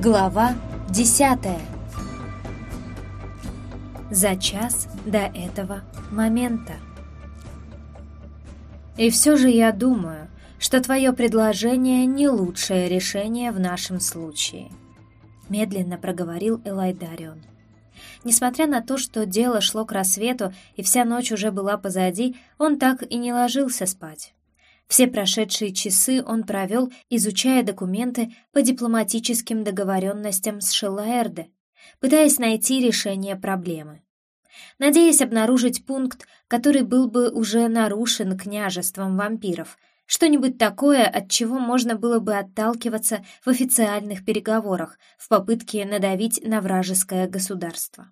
Глава десятая За час до этого момента И все же я думаю, что твое предложение не лучшее решение в нашем случае, медленно проговорил Элайдарион. Несмотря на то, что дело шло к рассвету и вся ночь уже была позади, он так и не ложился спать. Все прошедшие часы он провел, изучая документы по дипломатическим договоренностям с Шеллаэрде, пытаясь найти решение проблемы. Надеясь обнаружить пункт, который был бы уже нарушен княжеством вампиров, что-нибудь такое, от чего можно было бы отталкиваться в официальных переговорах в попытке надавить на вражеское государство.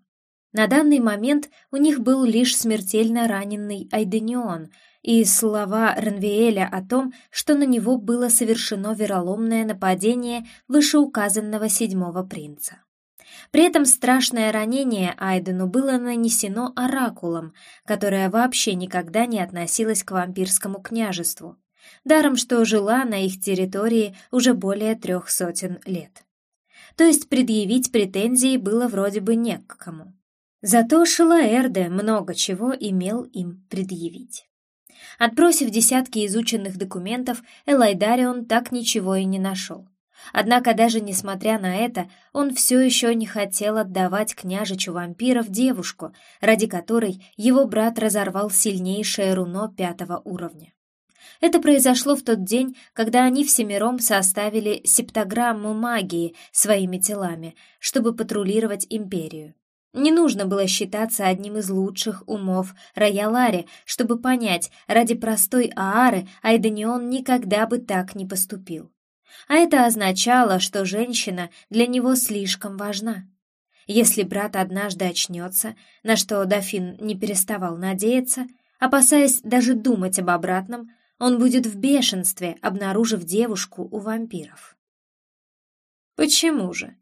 На данный момент у них был лишь смертельно раненый Айденион — и слова Ранвиэля о том, что на него было совершено вероломное нападение вышеуказанного седьмого принца. При этом страшное ранение Айдену было нанесено оракулом, которое вообще никогда не относилось к вампирскому княжеству, даром что жила на их территории уже более трех сотен лет. То есть предъявить претензии было вроде бы не к кому. Зато Шилаэрде много чего имел им предъявить. Отбросив десятки изученных документов, Элайдарион так ничего и не нашел. Однако даже несмотря на это, он все еще не хотел отдавать княжичу вампиров девушку, ради которой его брат разорвал сильнейшее руно пятого уровня. Это произошло в тот день, когда они всемиром составили септограмму магии своими телами, чтобы патрулировать империю. Не нужно было считаться одним из лучших умов Роялари, чтобы понять, ради простой Аары Айданион никогда бы так не поступил. А это означало, что женщина для него слишком важна. Если брат однажды очнется, на что дофин не переставал надеяться, опасаясь даже думать об обратном, он будет в бешенстве, обнаружив девушку у вампиров. «Почему же?»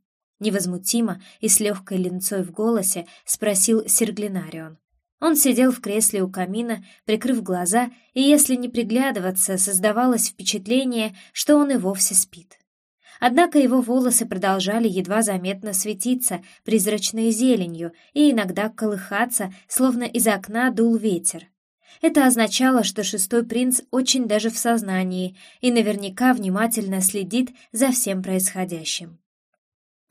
Невозмутимо и с легкой линцой в голосе спросил Серглинарион. Он сидел в кресле у камина, прикрыв глаза, и если не приглядываться, создавалось впечатление, что он и вовсе спит. Однако его волосы продолжали едва заметно светиться призрачной зеленью и иногда колыхаться, словно из окна дул ветер. Это означало, что шестой принц очень даже в сознании и наверняка внимательно следит за всем происходящим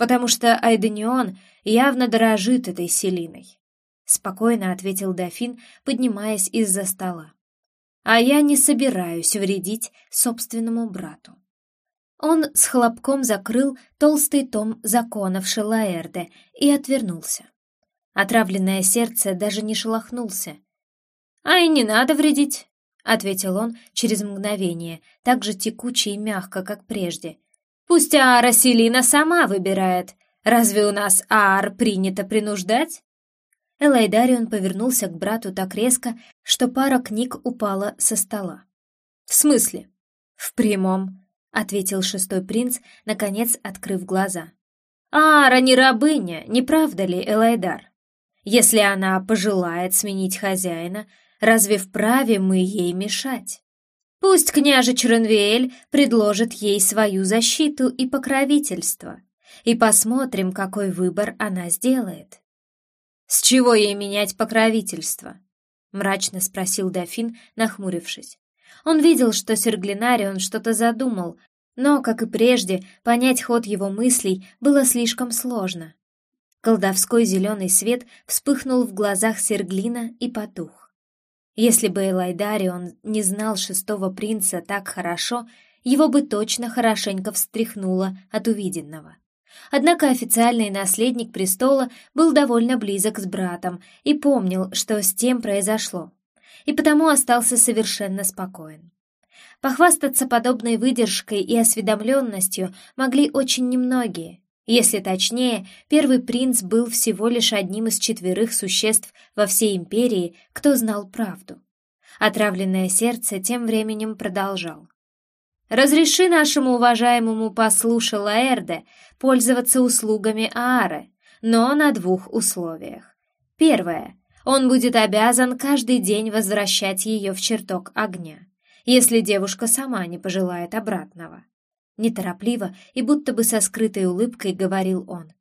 потому что Айденион явно дорожит этой Селиной», — спокойно ответил дофин, поднимаясь из-за стола. «А я не собираюсь вредить собственному брату». Он с хлопком закрыл толстый том законов Шелаэрде и отвернулся. Отравленное сердце даже не шелохнулся. «А и не надо вредить», — ответил он через мгновение, так же текуче и мягко, как прежде, Пусть Аара Селина сама выбирает. Разве у нас Аар принято принуждать?» Элайдарион повернулся к брату так резко, что пара книг упала со стола. «В смысле?» «В прямом», — ответил шестой принц, наконец открыв глаза. «Аара не рабыня, не правда ли, Элайдар? Если она пожелает сменить хозяина, разве вправе мы ей мешать?» Пусть княжич Ренвиэль предложит ей свою защиту и покровительство, и посмотрим, какой выбор она сделает. «С чего ей менять покровительство?» — мрачно спросил дофин, нахмурившись. Он видел, что Серглинарион что-то задумал, но, как и прежде, понять ход его мыслей было слишком сложно. Колдовской зеленый свет вспыхнул в глазах Серглина и потух. Если бы Элайдарион не знал шестого принца так хорошо, его бы точно хорошенько встряхнуло от увиденного. Однако официальный наследник престола был довольно близок с братом и помнил, что с тем произошло, и потому остался совершенно спокоен. Похвастаться подобной выдержкой и осведомленностью могли очень немногие, если точнее, первый принц был всего лишь одним из четверых существ во всей империи, кто знал правду. Отравленное сердце тем временем продолжал. «Разреши нашему уважаемому послу Шелаэрде пользоваться услугами Аары, но на двух условиях. Первое. Он будет обязан каждый день возвращать ее в чертог огня, если девушка сама не пожелает обратного. Неторопливо и будто бы со скрытой улыбкой говорил он.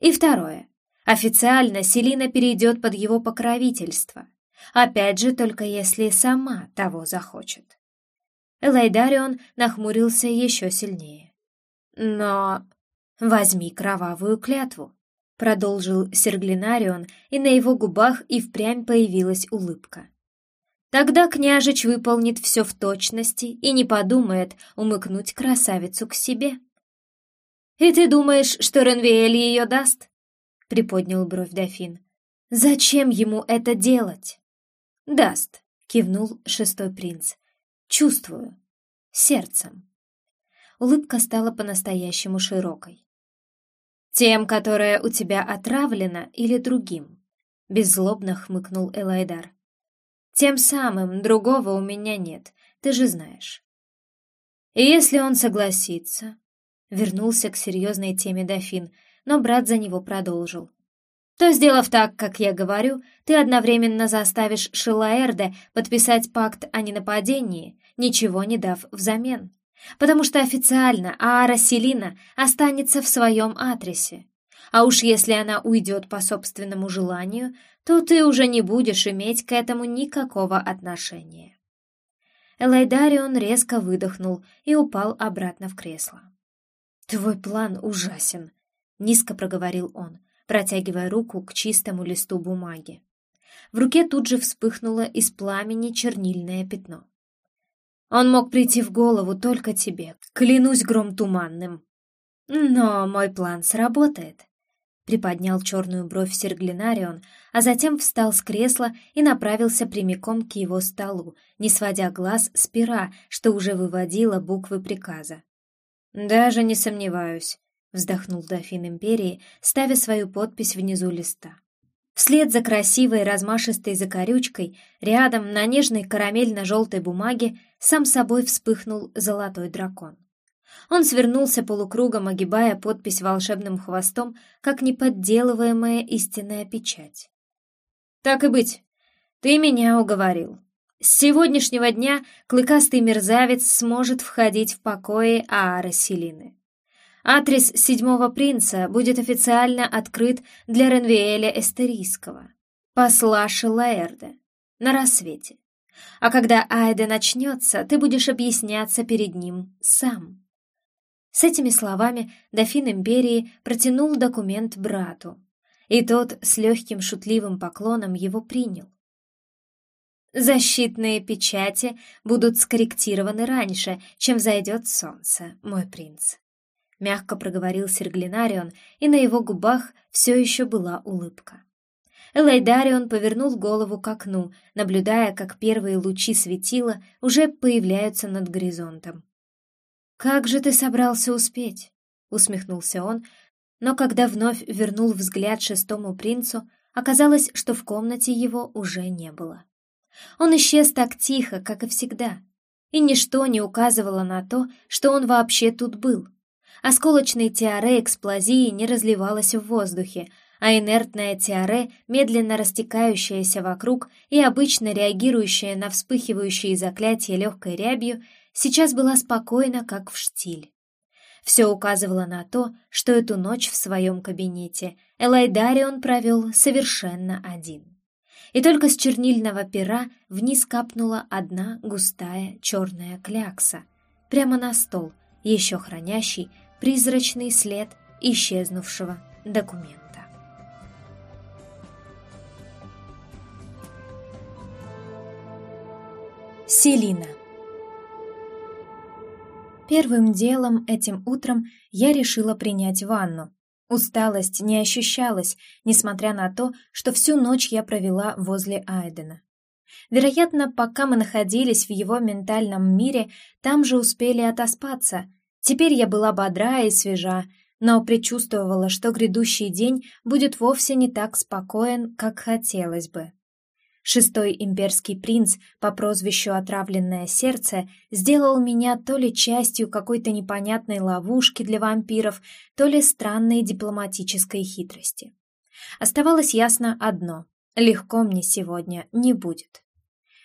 И второе. Официально Селина перейдет под его покровительство. Опять же, только если сама того захочет. Элайдарион нахмурился еще сильнее. «Но возьми кровавую клятву», — продолжил Серглинарион, и на его губах и впрямь появилась улыбка. Тогда княжич выполнит все в точности и не подумает умыкнуть красавицу к себе. «И ты думаешь, что Ренвиэль ее даст?» — приподнял бровь дофин. «Зачем ему это делать?» «Даст», — кивнул шестой принц. «Чувствую. Сердцем». Улыбка стала по-настоящему широкой. «Тем, которое у тебя отравлено, или другим?» — беззлобно хмыкнул Элайдар. Тем самым другого у меня нет, ты же знаешь. И если он согласится... Вернулся к серьезной теме дофин, но брат за него продолжил. То, сделав так, как я говорю, ты одновременно заставишь Шилаэрде подписать пакт о ненападении, ничего не дав взамен. Потому что официально Аара Селина останется в своем адресе. А уж если она уйдет по собственному желанию, то ты уже не будешь иметь к этому никакого отношения. Элайдарион резко выдохнул и упал обратно в кресло. «Твой план ужасен», — низко проговорил он, протягивая руку к чистому листу бумаги. В руке тут же вспыхнуло из пламени чернильное пятно. «Он мог прийти в голову только тебе, клянусь гром туманным. Но мой план сработает. Приподнял черную бровь Серглинарион, а затем встал с кресла и направился прямиком к его столу, не сводя глаз с пера, что уже выводило буквы приказа. «Даже не сомневаюсь», — вздохнул дофин Империи, ставя свою подпись внизу листа. Вслед за красивой размашистой закорючкой рядом на нежной карамельно-желтой бумаге сам собой вспыхнул золотой дракон. Он свернулся полукругом, огибая подпись волшебным хвостом, как неподделываемая истинная печать. «Так и быть, ты меня уговорил. С сегодняшнего дня клыкастый мерзавец сможет входить в покои Аары Селины. Адрес седьмого принца будет официально открыт для Ренвиэля Эстерийского, посла Шелаэрда, на рассвете. А когда Айда начнется, ты будешь объясняться перед ним сам». С этими словами дофин империи протянул документ брату, и тот с легким шутливым поклоном его принял. «Защитные печати будут скорректированы раньше, чем зайдет солнце, мой принц», — мягко проговорил Серглинарион, и на его губах все еще была улыбка. Элайдарион повернул голову к окну, наблюдая, как первые лучи светила уже появляются над горизонтом. «Как же ты собрался успеть?» — усмехнулся он, но когда вновь вернул взгляд шестому принцу, оказалось, что в комнате его уже не было. Он исчез так тихо, как и всегда, и ничто не указывало на то, что он вообще тут был. Осколочной тиаре эксплозии не разливалась в воздухе, а инертная тиаре, медленно растекающаяся вокруг и обычно реагирующая на вспыхивающие заклятия легкой рябью, сейчас была спокойна, как в штиль. Все указывало на то, что эту ночь в своем кабинете Элайдарион провел совершенно один. И только с чернильного пера вниз капнула одна густая черная клякса, прямо на стол, еще хранящий призрачный след исчезнувшего документа. Селина Первым делом этим утром я решила принять ванну. Усталость не ощущалась, несмотря на то, что всю ночь я провела возле Айдена. Вероятно, пока мы находились в его ментальном мире, там же успели отоспаться. Теперь я была бодра и свежа, но предчувствовала, что грядущий день будет вовсе не так спокоен, как хотелось бы. Шестой имперский принц по прозвищу «Отравленное сердце» сделал меня то ли частью какой-то непонятной ловушки для вампиров, то ли странной дипломатической хитрости. Оставалось ясно одно — легко мне сегодня не будет.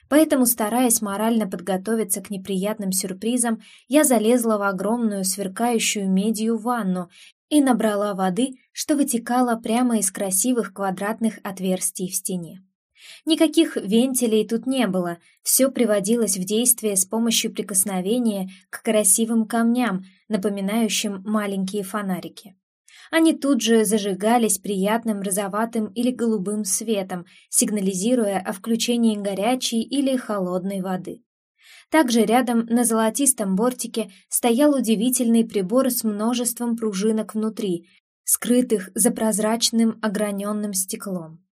Поэтому, стараясь морально подготовиться к неприятным сюрпризам, я залезла в огромную сверкающую медью ванну и набрала воды, что вытекала прямо из красивых квадратных отверстий в стене. Никаких вентилей тут не было, все приводилось в действие с помощью прикосновения к красивым камням, напоминающим маленькие фонарики. Они тут же зажигались приятным розоватым или голубым светом, сигнализируя о включении горячей или холодной воды. Также рядом на золотистом бортике стоял удивительный прибор с множеством пружинок внутри, скрытых за прозрачным ограненным стеклом.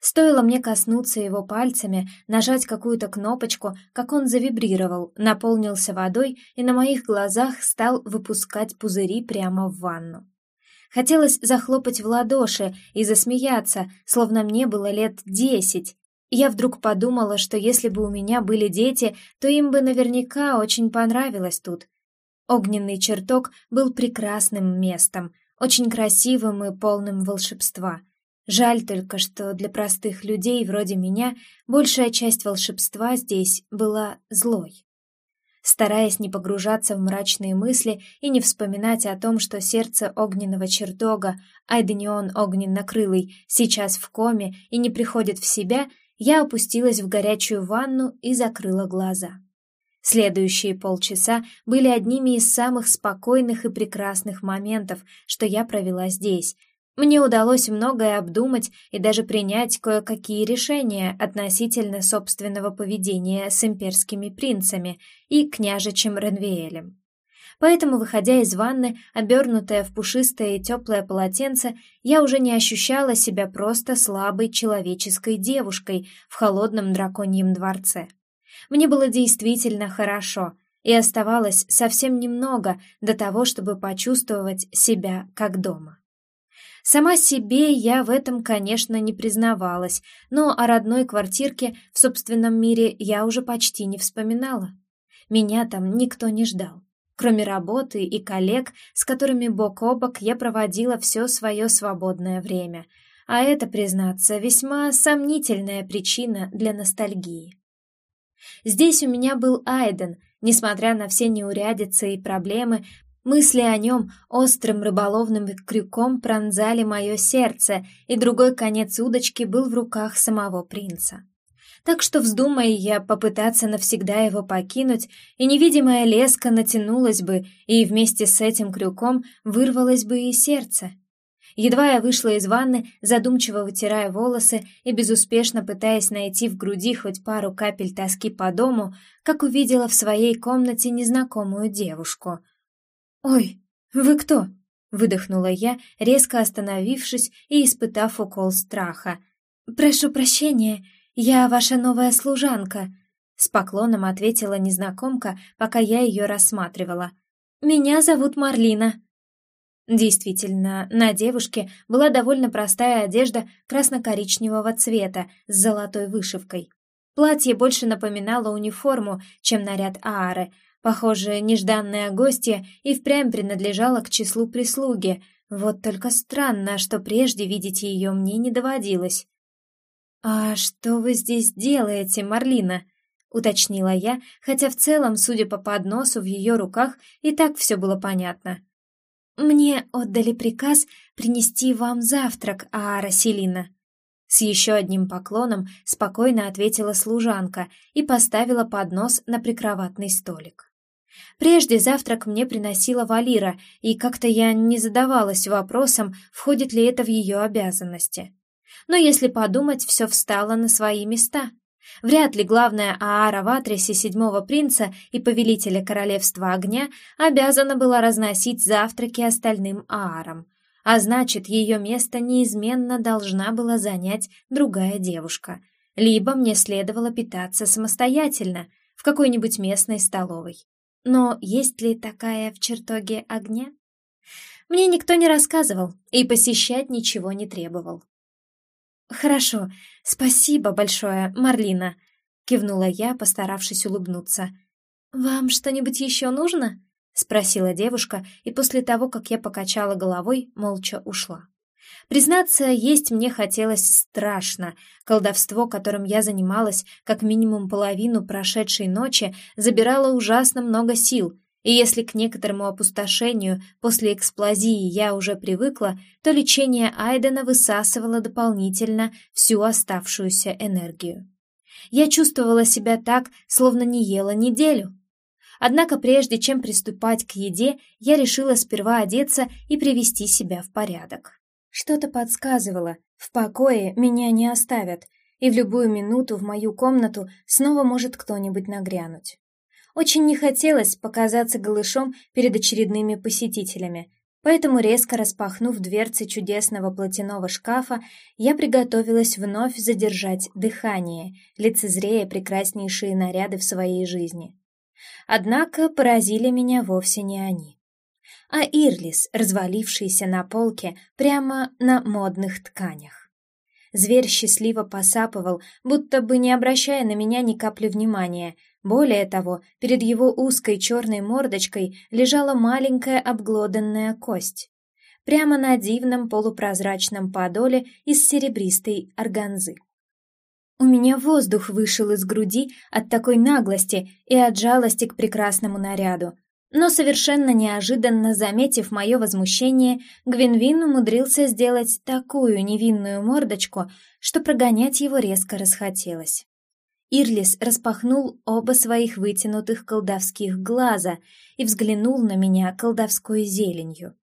Стоило мне коснуться его пальцами, нажать какую-то кнопочку, как он завибрировал, наполнился водой и на моих глазах стал выпускать пузыри прямо в ванну. Хотелось захлопать в ладоши и засмеяться, словно мне было лет десять. Я вдруг подумала, что если бы у меня были дети, то им бы наверняка очень понравилось тут. Огненный чертог был прекрасным местом, очень красивым и полным волшебства. Жаль только, что для простых людей вроде меня большая часть волшебства здесь была злой. Стараясь не погружаться в мрачные мысли и не вспоминать о том, что сердце огненного чертога, Айденион огненно-крылый, сейчас в коме и не приходит в себя, я опустилась в горячую ванну и закрыла глаза. Следующие полчаса были одними из самых спокойных и прекрасных моментов, что я провела здесь, мне удалось многое обдумать и даже принять кое-какие решения относительно собственного поведения с имперскими принцами и княжичем Ренвиэлем. Поэтому, выходя из ванны, обернутая в пушистое и теплое полотенце, я уже не ощущала себя просто слабой человеческой девушкой в холодном драконьем дворце. Мне было действительно хорошо, и оставалось совсем немного до того, чтобы почувствовать себя как дома. Сама себе я в этом, конечно, не признавалась, но о родной квартирке в собственном мире я уже почти не вспоминала. Меня там никто не ждал. Кроме работы и коллег, с которыми бок о бок я проводила все свое свободное время. А это, признаться, весьма сомнительная причина для ностальгии. Здесь у меня был Айден, несмотря на все неурядицы и проблемы, Мысли о нем острым рыболовным крюком пронзали мое сердце, и другой конец удочки был в руках самого принца. Так что, вздумая я попытаться навсегда его покинуть, и невидимая леска натянулась бы, и вместе с этим крюком вырвалось бы и сердце. Едва я вышла из ванны, задумчиво вытирая волосы и безуспешно пытаясь найти в груди хоть пару капель тоски по дому, как увидела в своей комнате незнакомую девушку — «Ой, вы кто?» — выдохнула я, резко остановившись и испытав укол страха. «Прошу прощения, я ваша новая служанка», — с поклоном ответила незнакомка, пока я ее рассматривала. «Меня зовут Марлина». Действительно, на девушке была довольно простая одежда красно-коричневого цвета с золотой вышивкой. Платье больше напоминало униформу, чем наряд Аары — Похоже, нежданная гостья и впрямь принадлежала к числу прислуги. Вот только странно, что прежде видеть ее мне не доводилось. «А что вы здесь делаете, Марлина?» — уточнила я, хотя в целом, судя по подносу в ее руках, и так все было понятно. «Мне отдали приказ принести вам завтрак, Аара Селина». С еще одним поклоном спокойно ответила служанка и поставила поднос на прикроватный столик. Прежде завтрак мне приносила Валира, и как-то я не задавалась вопросом, входит ли это в ее обязанности. Но если подумать, все встало на свои места. Вряд ли главная Аара в Атрисе седьмого принца и повелителя королевства огня обязана была разносить завтраки остальным Аарам, а значит, ее место неизменно должна была занять другая девушка. Либо мне следовало питаться самостоятельно в какой-нибудь местной столовой. Но есть ли такая в чертоге огня? Мне никто не рассказывал и посещать ничего не требовал. «Хорошо, спасибо большое, Марлина», — кивнула я, постаравшись улыбнуться. «Вам что-нибудь еще нужно?» — спросила девушка, и после того, как я покачала головой, молча ушла. Признаться, есть мне хотелось страшно. Колдовство, которым я занималась как минимум половину прошедшей ночи, забирало ужасно много сил, и если к некоторому опустошению после эксплозии я уже привыкла, то лечение Айдена высасывало дополнительно всю оставшуюся энергию. Я чувствовала себя так, словно не ела неделю. Однако прежде чем приступать к еде, я решила сперва одеться и привести себя в порядок. Что-то подсказывало, в покое меня не оставят, и в любую минуту в мою комнату снова может кто-нибудь нагрянуть. Очень не хотелось показаться голышом перед очередными посетителями, поэтому, резко распахнув дверцы чудесного платяного шкафа, я приготовилась вновь задержать дыхание, лицезрея прекраснейшие наряды в своей жизни. Однако поразили меня вовсе не они. А Ирлис, развалившийся на полке прямо на модных тканях. Зверь счастливо посапывал, будто бы не обращая на меня ни капли внимания. Более того, перед его узкой черной мордочкой лежала маленькая обглоданная кость. Прямо на дивном полупрозрачном подоле из серебристой органзы. У меня воздух вышел из груди от такой наглости и от жалости к прекрасному наряду. Но совершенно неожиданно, заметив мое возмущение, Гвинвин умудрился сделать такую невинную мордочку, что прогонять его резко расхотелось. Ирлис распахнул оба своих вытянутых колдовских глаза и взглянул на меня колдовской зеленью.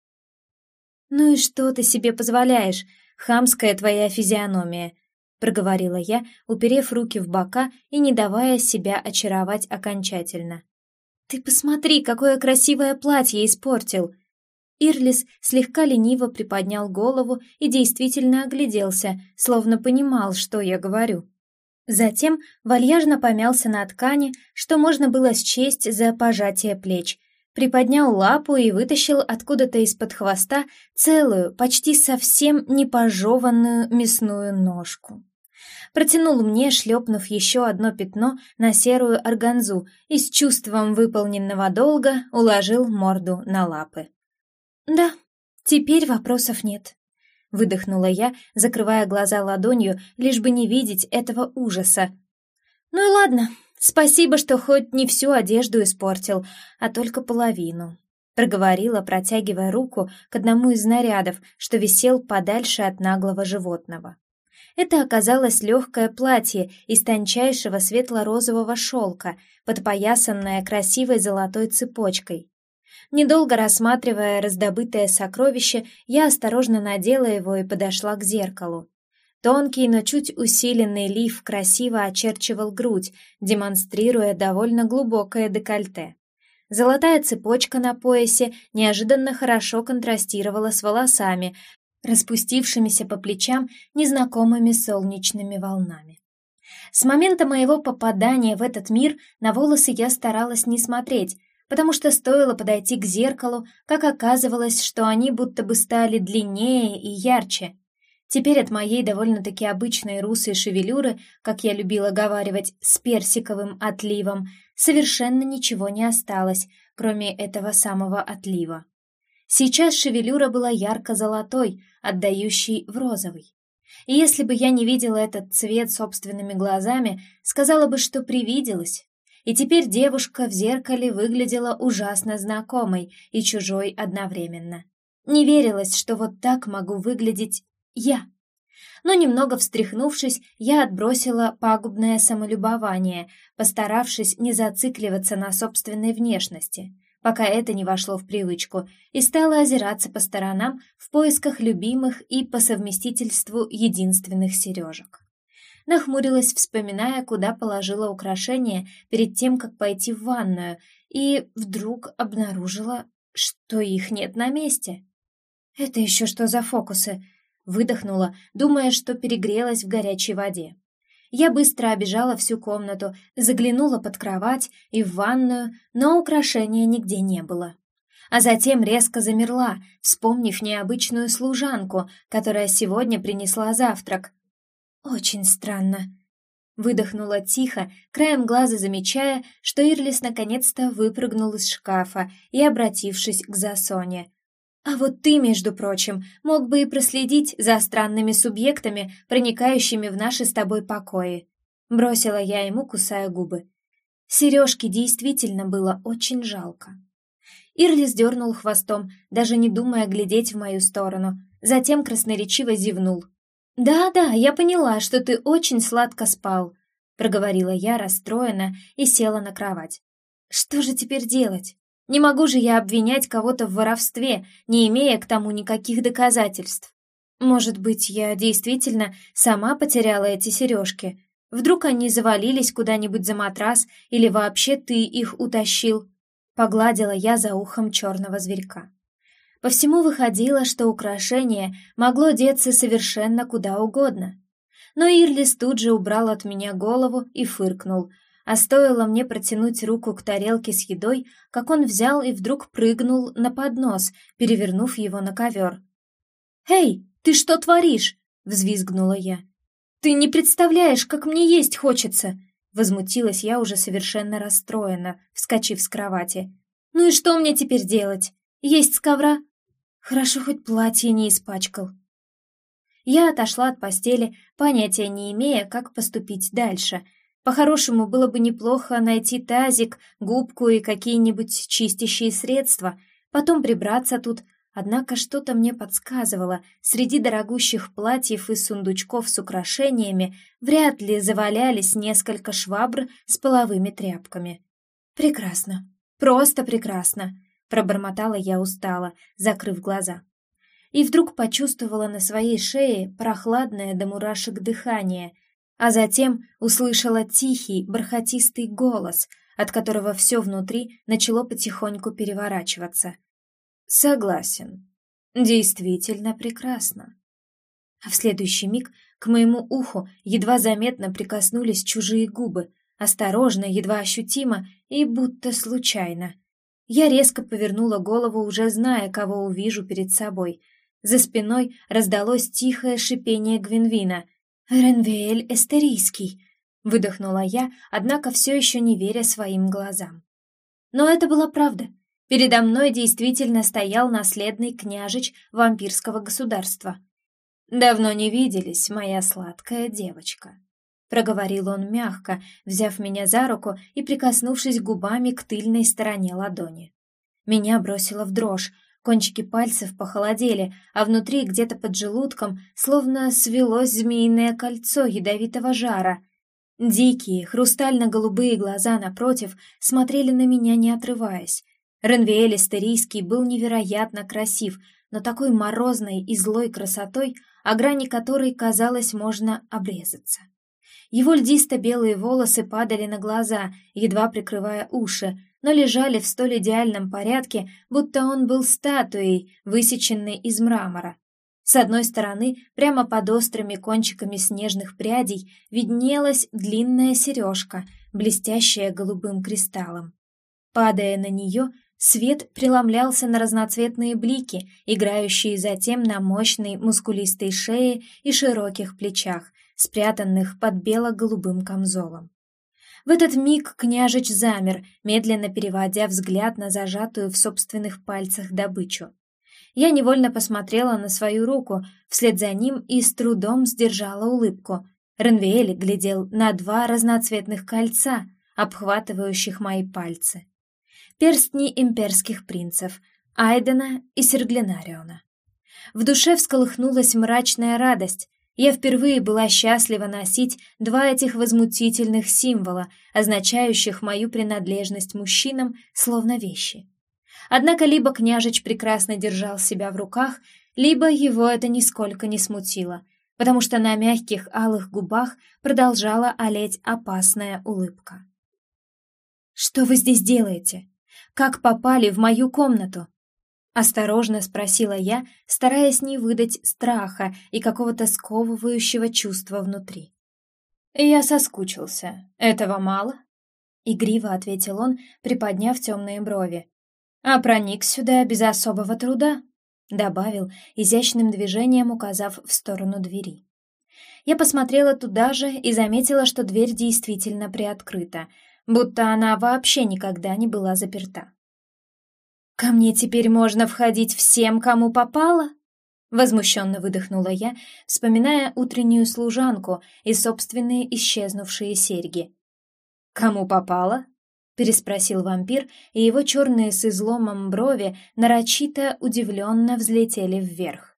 «Ну и что ты себе позволяешь, хамская твоя физиономия?» проговорила я, уперев руки в бока и не давая себя очаровать окончательно. «Ты посмотри, какое красивое платье испортил!» Ирлис слегка лениво приподнял голову и действительно огляделся, словно понимал, что я говорю. Затем вальяжно помялся на ткани, что можно было счесть за пожатие плеч, приподнял лапу и вытащил откуда-то из-под хвоста целую, почти совсем не пожеванную мясную ножку протянул мне, шлепнув еще одно пятно на серую органзу и с чувством выполненного долга уложил морду на лапы. «Да, теперь вопросов нет», — выдохнула я, закрывая глаза ладонью, лишь бы не видеть этого ужаса. «Ну и ладно, спасибо, что хоть не всю одежду испортил, а только половину», — проговорила, протягивая руку к одному из нарядов, что висел подальше от наглого животного. Это оказалось легкое платье из тончайшего светло-розового шелка, подпоясанное красивой золотой цепочкой. Недолго рассматривая раздобытое сокровище, я осторожно надела его и подошла к зеркалу. Тонкий, но чуть усиленный лиф красиво очерчивал грудь, демонстрируя довольно глубокое декольте. Золотая цепочка на поясе неожиданно хорошо контрастировала с волосами, распустившимися по плечам незнакомыми солнечными волнами. С момента моего попадания в этот мир на волосы я старалась не смотреть, потому что стоило подойти к зеркалу, как оказывалось, что они будто бы стали длиннее и ярче. Теперь от моей довольно-таки обычной русой шевелюры, как я любила говаривать, с персиковым отливом, совершенно ничего не осталось, кроме этого самого отлива. Сейчас шевелюра была ярко-золотой, отдающей в розовый. И если бы я не видела этот цвет собственными глазами, сказала бы, что привиделась. И теперь девушка в зеркале выглядела ужасно знакомой и чужой одновременно. Не верилось, что вот так могу выглядеть я. Но немного встряхнувшись, я отбросила пагубное самолюбование, постаравшись не зацикливаться на собственной внешности пока это не вошло в привычку, и стала озираться по сторонам в поисках любимых и по совместительству единственных сережек. Нахмурилась, вспоминая, куда положила украшения перед тем, как пойти в ванную, и вдруг обнаружила, что их нет на месте. «Это еще что за фокусы?» Выдохнула, думая, что перегрелась в горячей воде. Я быстро обежала всю комнату, заглянула под кровать и в ванную, но украшения нигде не было. А затем резко замерла, вспомнив необычную служанку, которая сегодня принесла завтрак. «Очень странно», Выдохнула тихо, краем глаза замечая, что Ирлис наконец-то выпрыгнул из шкафа и обратившись к Засоне. А вот ты, между прочим, мог бы и проследить за странными субъектами, проникающими в наши с тобой покои. Бросила я ему, кусая губы. Сережки действительно было очень жалко. Ирли сдернул хвостом, даже не думая глядеть в мою сторону, затем красноречиво зевнул. «Да-да, я поняла, что ты очень сладко спал», — проговорила я расстроена и села на кровать. «Что же теперь делать? Не могу же я обвинять кого-то в воровстве, не имея к тому никаких доказательств. Может быть, я действительно сама потеряла эти сережки. Вдруг они завалились куда-нибудь за матрас или вообще ты их утащил?» Погладила я за ухом черного зверька. По всему выходило, что украшение могло деться совершенно куда угодно. Но Ирлис тут же убрал от меня голову и фыркнул, а стоило мне протянуть руку к тарелке с едой, как он взял и вдруг прыгнул на поднос, перевернув его на ковер. «Эй, ты что творишь?» — взвизгнула я. «Ты не представляешь, как мне есть хочется!» Возмутилась я уже совершенно расстроена, вскочив с кровати. «Ну и что мне теперь делать? Есть с ковра?» Хорошо, хоть платье не испачкал. Я отошла от постели, понятия не имея, как поступить дальше. По-хорошему, было бы неплохо найти тазик, губку и какие-нибудь чистящие средства, потом прибраться тут, Однако что-то мне подсказывало, среди дорогущих платьев и сундучков с украшениями вряд ли завалялись несколько швабр с половыми тряпками. «Прекрасно, просто прекрасно», — пробормотала я устало, закрыв глаза. И вдруг почувствовала на своей шее прохладное до мурашек дыхание, а затем услышала тихий, бархатистый голос, от которого все внутри начало потихоньку переворачиваться — Согласен. Действительно прекрасно. А в следующий миг к моему уху едва заметно прикоснулись чужие губы, осторожно, едва ощутимо и будто случайно. Я резко повернула голову, уже зная, кого увижу перед собой. За спиной раздалось тихое шипение Гвинвина. «Ренвеэль Эстерийский!» — выдохнула я, однако все еще не веря своим глазам. Но это была правда — Передо мной действительно стоял наследный княжич вампирского государства. «Давно не виделись, моя сладкая девочка», — проговорил он мягко, взяв меня за руку и прикоснувшись губами к тыльной стороне ладони. Меня бросило в дрожь, кончики пальцев похолодели, а внутри, где-то под желудком, словно свелось змеиное кольцо ядовитого жара. Дикие, хрустально-голубые глаза напротив смотрели на меня, не отрываясь, Ренвиэль Эстерийский был невероятно красив, но такой морозной и злой красотой, о грани которой, казалось, можно обрезаться. Его льдисто-белые волосы падали на глаза, едва прикрывая уши, но лежали в столь идеальном порядке, будто он был статуей, высеченной из мрамора. С одной стороны, прямо под острыми кончиками снежных прядей, виднелась длинная сережка, блестящая голубым кристаллом. Падая на нее, Свет преломлялся на разноцветные блики, играющие затем на мощной мускулистой шее и широких плечах, спрятанных под бело-голубым камзолом. В этот миг княжич замер, медленно переводя взгляд на зажатую в собственных пальцах добычу. Я невольно посмотрела на свою руку, вслед за ним и с трудом сдержала улыбку. Ренвиэль глядел на два разноцветных кольца, обхватывающих мои пальцы перстни имперских принцев Айдена и Серглинариона. В душе всколыхнулась мрачная радость. Я впервые была счастлива носить два этих возмутительных символа, означающих мою принадлежность мужчинам, словно вещи. Однако либо княжич прекрасно держал себя в руках, либо его это нисколько не смутило, потому что на мягких алых губах продолжала олеть опасная улыбка. «Что вы здесь делаете?» Как попали в мою комнату?» Осторожно спросила я, стараясь не выдать страха и какого-то сковывающего чувства внутри. «Я соскучился. Этого мало?» Игриво ответил он, приподняв темные брови. «А проник сюда без особого труда», — добавил, изящным движением указав в сторону двери. Я посмотрела туда же и заметила, что дверь действительно приоткрыта, будто она вообще никогда не была заперта. Ко мне теперь можно входить всем, кому попало? Возмущенно выдохнула я, вспоминая утреннюю служанку и собственные исчезнувшие серьги. «Кому попало?» — переспросил вампир, и его черные с изломом брови нарочито удивленно взлетели вверх.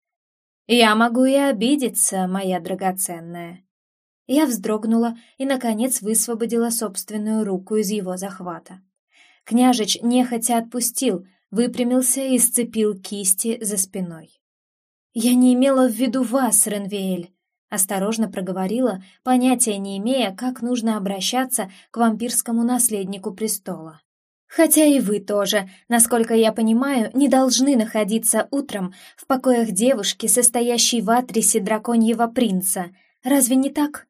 «Я могу и обидеться, моя драгоценная». Я вздрогнула и, наконец, высвободила собственную руку из его захвата. Княжич нехотя отпустил, выпрямился и сцепил кисти за спиной. «Я не имела в виду вас, Ренвеэль», — осторожно проговорила, понятия не имея, как нужно обращаться к вампирскому наследнику престола. «Хотя и вы тоже, насколько я понимаю, не должны находиться утром в покоях девушки, состоящей в атрисе драконьего принца. Разве не так?»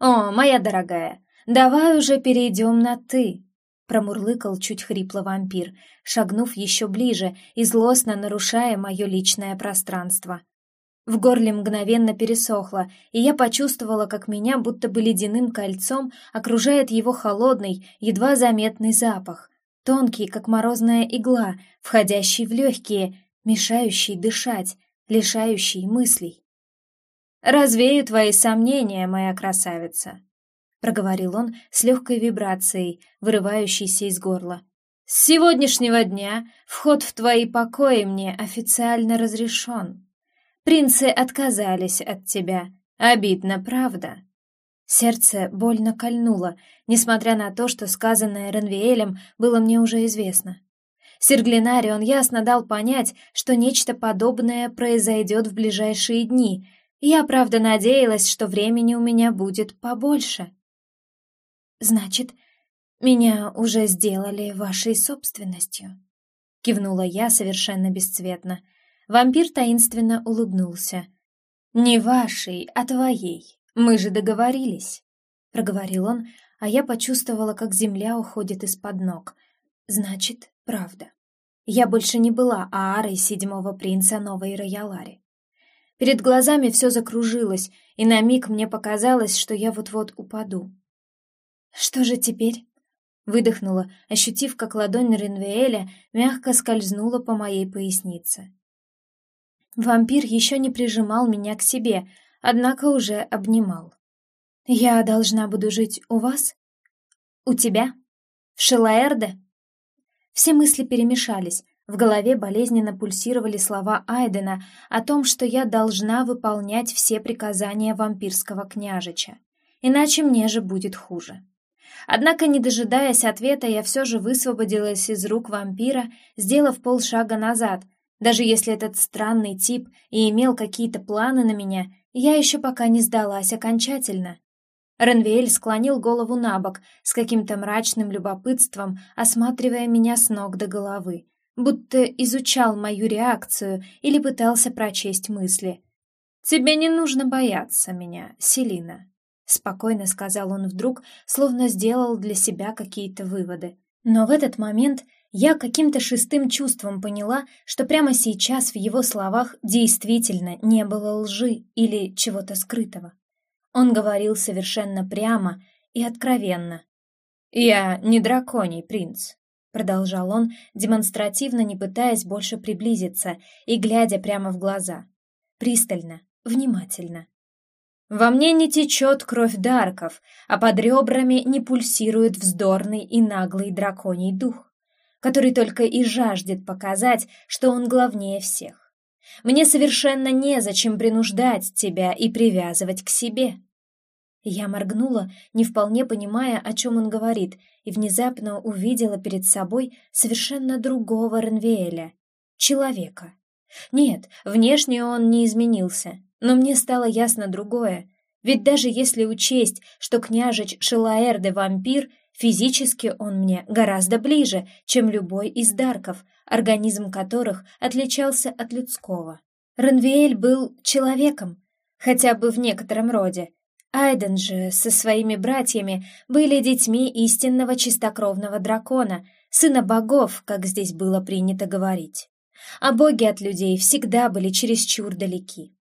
«О, моя дорогая, давай уже перейдем на «ты», промурлыкал чуть хрипло вампир, шагнув еще ближе и злостно нарушая мое личное пространство. В горле мгновенно пересохло, и я почувствовала, как меня будто бы ледяным кольцом окружает его холодный, едва заметный запах, тонкий, как морозная игла, входящий в легкие, мешающий дышать, лишающий мыслей. «Развею твои сомнения, моя красавица», — проговорил он с легкой вибрацией, вырывающейся из горла. «С сегодняшнего дня вход в твои покои мне официально разрешен. Принцы отказались от тебя. Обидно, правда?» Сердце больно кольнуло, несмотря на то, что сказанное Ренвиэлем было мне уже известно. Серглинарион ясно дал понять, что нечто подобное произойдет в ближайшие дни. Я, правда, надеялась, что времени у меня будет побольше. «Значит, меня уже сделали вашей собственностью?» Кивнула я совершенно бесцветно. Вампир таинственно улыбнулся. «Не вашей, а твоей. Мы же договорились», — проговорил он, а я почувствовала, как земля уходит из-под ног. «Значит, правда. Я больше не была Аарой седьмого принца Новой Роялари. Перед глазами все закружилось, и на миг мне показалось, что я вот-вот упаду. «Что же теперь?» Выдохнула, ощутив, как ладонь Ренвеэля мягко скользнула по моей пояснице. Вампир еще не прижимал меня к себе, однако уже обнимал. «Я должна буду жить у вас? У тебя? В Шелаэрде?» Все мысли перемешались, в голове болезненно пульсировали слова Айдена о том, что я должна выполнять все приказания вампирского княжича, иначе мне же будет хуже. Однако, не дожидаясь ответа, я все же высвободилась из рук вампира, сделав полшага назад. Даже если этот странный тип и имел какие-то планы на меня, я еще пока не сдалась окончательно. Ренвиэль склонил голову на бок с каким-то мрачным любопытством, осматривая меня с ног до головы, будто изучал мою реакцию или пытался прочесть мысли. «Тебе не нужно бояться меня, Селина», спокойно сказал он вдруг, словно сделал для себя какие-то выводы. Но в этот момент я каким-то шестым чувством поняла, что прямо сейчас в его словах действительно не было лжи или чего-то скрытого. Он говорил совершенно прямо и откровенно. «Я не драконий принц», — продолжал он, демонстративно не пытаясь больше приблизиться и глядя прямо в глаза. Пристально, внимательно. Во мне не течет кровь Дарков, а под ребрами не пульсирует вздорный и наглый драконий дух, который только и жаждет показать, что он главнее всех. Мне совершенно незачем принуждать тебя и привязывать к себе. Я моргнула, не вполне понимая, о чем он говорит, и внезапно увидела перед собой совершенно другого Ренвеэля, человека. Нет, внешне он не изменился, но мне стало ясно другое. Ведь даже если учесть, что княжич Шилаэрде вампир, физически он мне гораздо ближе, чем любой из дарков, организм которых отличался от людского. Ранвиэль был человеком, хотя бы в некотором роде. Айден же со своими братьями были детьми истинного чистокровного дракона, сына богов, как здесь было принято говорить. А боги от людей всегда были чересчур далеки.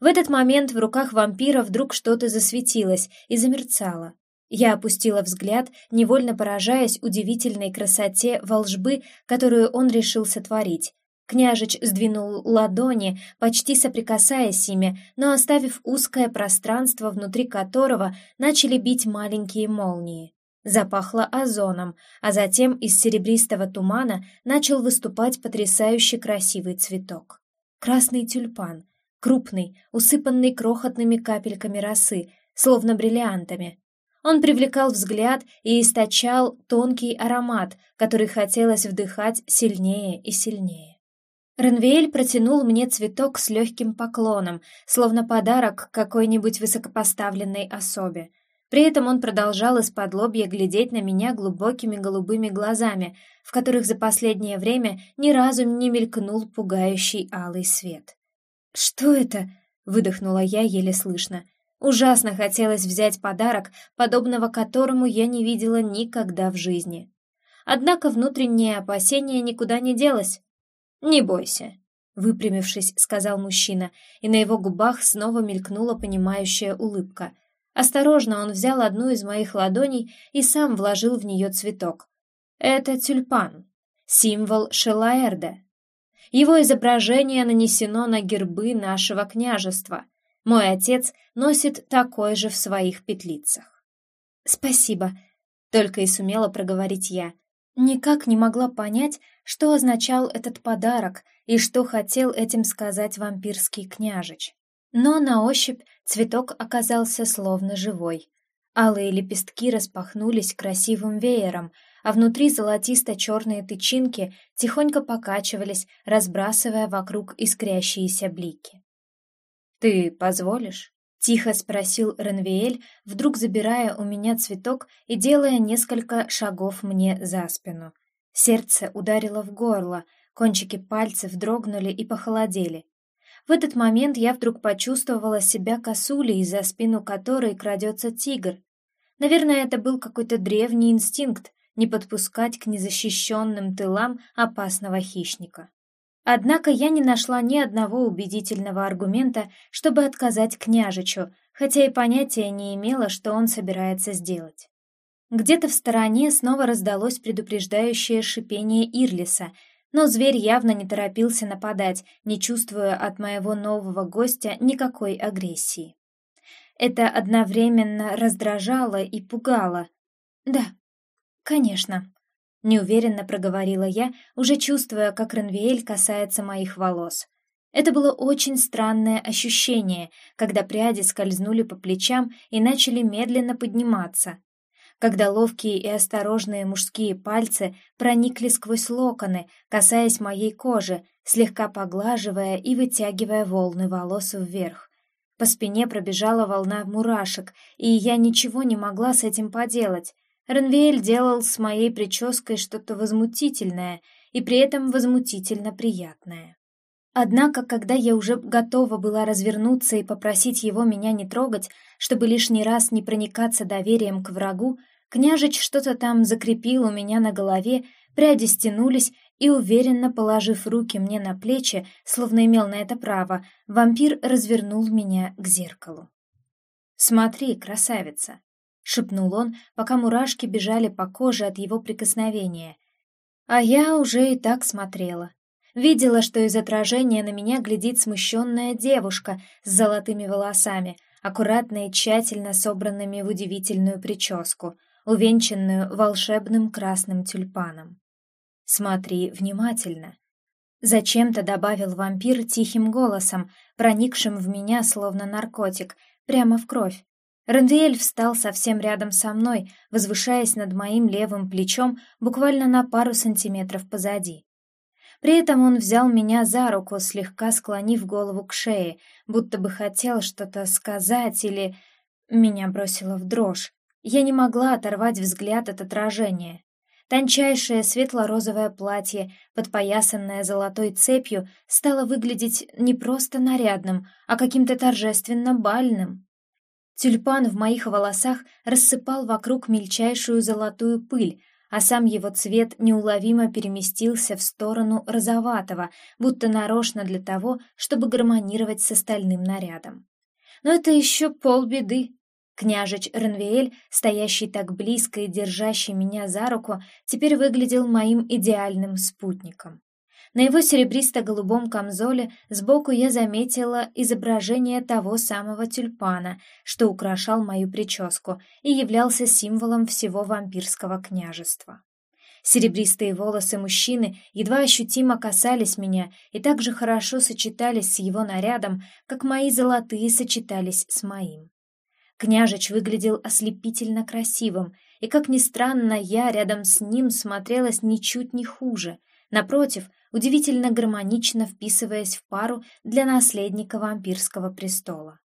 В этот момент в руках вампира вдруг что-то засветилось и замерцало. Я опустила взгляд, невольно поражаясь удивительной красоте волжбы, которую он решил сотворить. Княжич сдвинул ладони, почти соприкасаясь ими, но оставив узкое пространство, внутри которого начали бить маленькие молнии. Запахло озоном, а затем из серебристого тумана начал выступать потрясающе красивый цветок. Красный тюльпан, крупный, усыпанный крохотными капельками росы, словно бриллиантами. Он привлекал взгляд и источал тонкий аромат, который хотелось вдыхать сильнее и сильнее. Ренвиэль протянул мне цветок с легким поклоном, словно подарок какой-нибудь высокопоставленной особе. При этом он продолжал из-под лобья глядеть на меня глубокими голубыми глазами, в которых за последнее время ни разу не мелькнул пугающий алый свет. «Что это?» — выдохнула я еле слышно. Ужасно хотелось взять подарок, подобного которому я не видела никогда в жизни. Однако внутреннее опасение никуда не делось. «Не бойся», — выпрямившись, сказал мужчина, и на его губах снова мелькнула понимающая улыбка. Осторожно он взял одну из моих ладоней и сам вложил в нее цветок. «Это тюльпан, символ Шелаэрда. Его изображение нанесено на гербы нашего княжества. Мой отец носит такой же в своих петлицах». «Спасибо», — только и сумела проговорить я. Никак не могла понять, что означал этот подарок и что хотел этим сказать вампирский княжич. Но на ощупь цветок оказался словно живой. Алые лепестки распахнулись красивым веером, а внутри золотисто-черные тычинки тихонько покачивались, разбрасывая вокруг искрящиеся блики. «Ты позволишь?» — тихо спросил Ренвиэль, вдруг забирая у меня цветок и делая несколько шагов мне за спину. Сердце ударило в горло, кончики пальцев дрогнули и похолодели. В этот момент я вдруг почувствовала себя косулей, за спину которой крадется тигр. Наверное, это был какой-то древний инстинкт не подпускать к незащищенным тылам опасного хищника. Однако я не нашла ни одного убедительного аргумента, чтобы отказать княжичу, хотя и понятия не имела, что он собирается сделать. Где-то в стороне снова раздалось предупреждающее шипение Ирлиса, но зверь явно не торопился нападать, не чувствуя от моего нового гостя никакой агрессии. Это одновременно раздражало и пугало. «Да, конечно», неуверенно проговорила я, уже чувствуя, как Ранвиэль касается моих волос. Это было очень странное ощущение, когда пряди скользнули по плечам и начали медленно подниматься. Когда ловкие и осторожные мужские пальцы проникли сквозь локоны, касаясь моей кожи, слегка поглаживая и вытягивая волны волос вверх. По спине пробежала волна мурашек, и я ничего не могла с этим поделать. Ренвиэль делал с моей прической что-то возмутительное и при этом возмутительно приятное. Однако, когда я уже готова была развернуться и попросить его меня не трогать, чтобы лишний раз не проникаться доверием к врагу, княжич что-то там закрепил у меня на голове, пряди стянулись, и, уверенно положив руки мне на плечи, словно имел на это право, вампир развернул меня к зеркалу. «Смотри, красавица!» Шепнул он, пока мурашки бежали по коже от его прикосновения. А я уже и так смотрела. Видела, что из отражения на меня глядит смущенная девушка с золотыми волосами, аккуратно и тщательно собранными в удивительную прическу, увенчанную волшебным красным тюльпаном. «Смотри внимательно», — зачем-то добавил вампир тихим голосом, проникшим в меня словно наркотик, прямо в кровь. Рандиэль встал совсем рядом со мной, возвышаясь над моим левым плечом буквально на пару сантиметров позади. При этом он взял меня за руку, слегка склонив голову к шее, будто бы хотел что-то сказать или... Меня бросило в дрожь. Я не могла оторвать взгляд от отражения. Тончайшее светло-розовое платье, подпоясанное золотой цепью, стало выглядеть не просто нарядным, а каким-то торжественно бальным. Тюльпан в моих волосах рассыпал вокруг мельчайшую золотую пыль, а сам его цвет неуловимо переместился в сторону розоватого, будто нарочно для того, чтобы гармонировать с остальным нарядом. Но это еще полбеды. Княжич Ренвиэль, стоящий так близко и держащий меня за руку, теперь выглядел моим идеальным спутником. На его серебристо-голубом камзоле сбоку я заметила изображение того самого тюльпана, что украшал мою прическу и являлся символом всего вампирского княжества. Серебристые волосы мужчины едва ощутимо касались меня и так же хорошо сочетались с его нарядом, как мои золотые сочетались с моим. Княжич выглядел ослепительно красивым, и, как ни странно, я рядом с ним смотрелась ничуть не хуже, напротив, удивительно гармонично вписываясь в пару для наследника вампирского престола.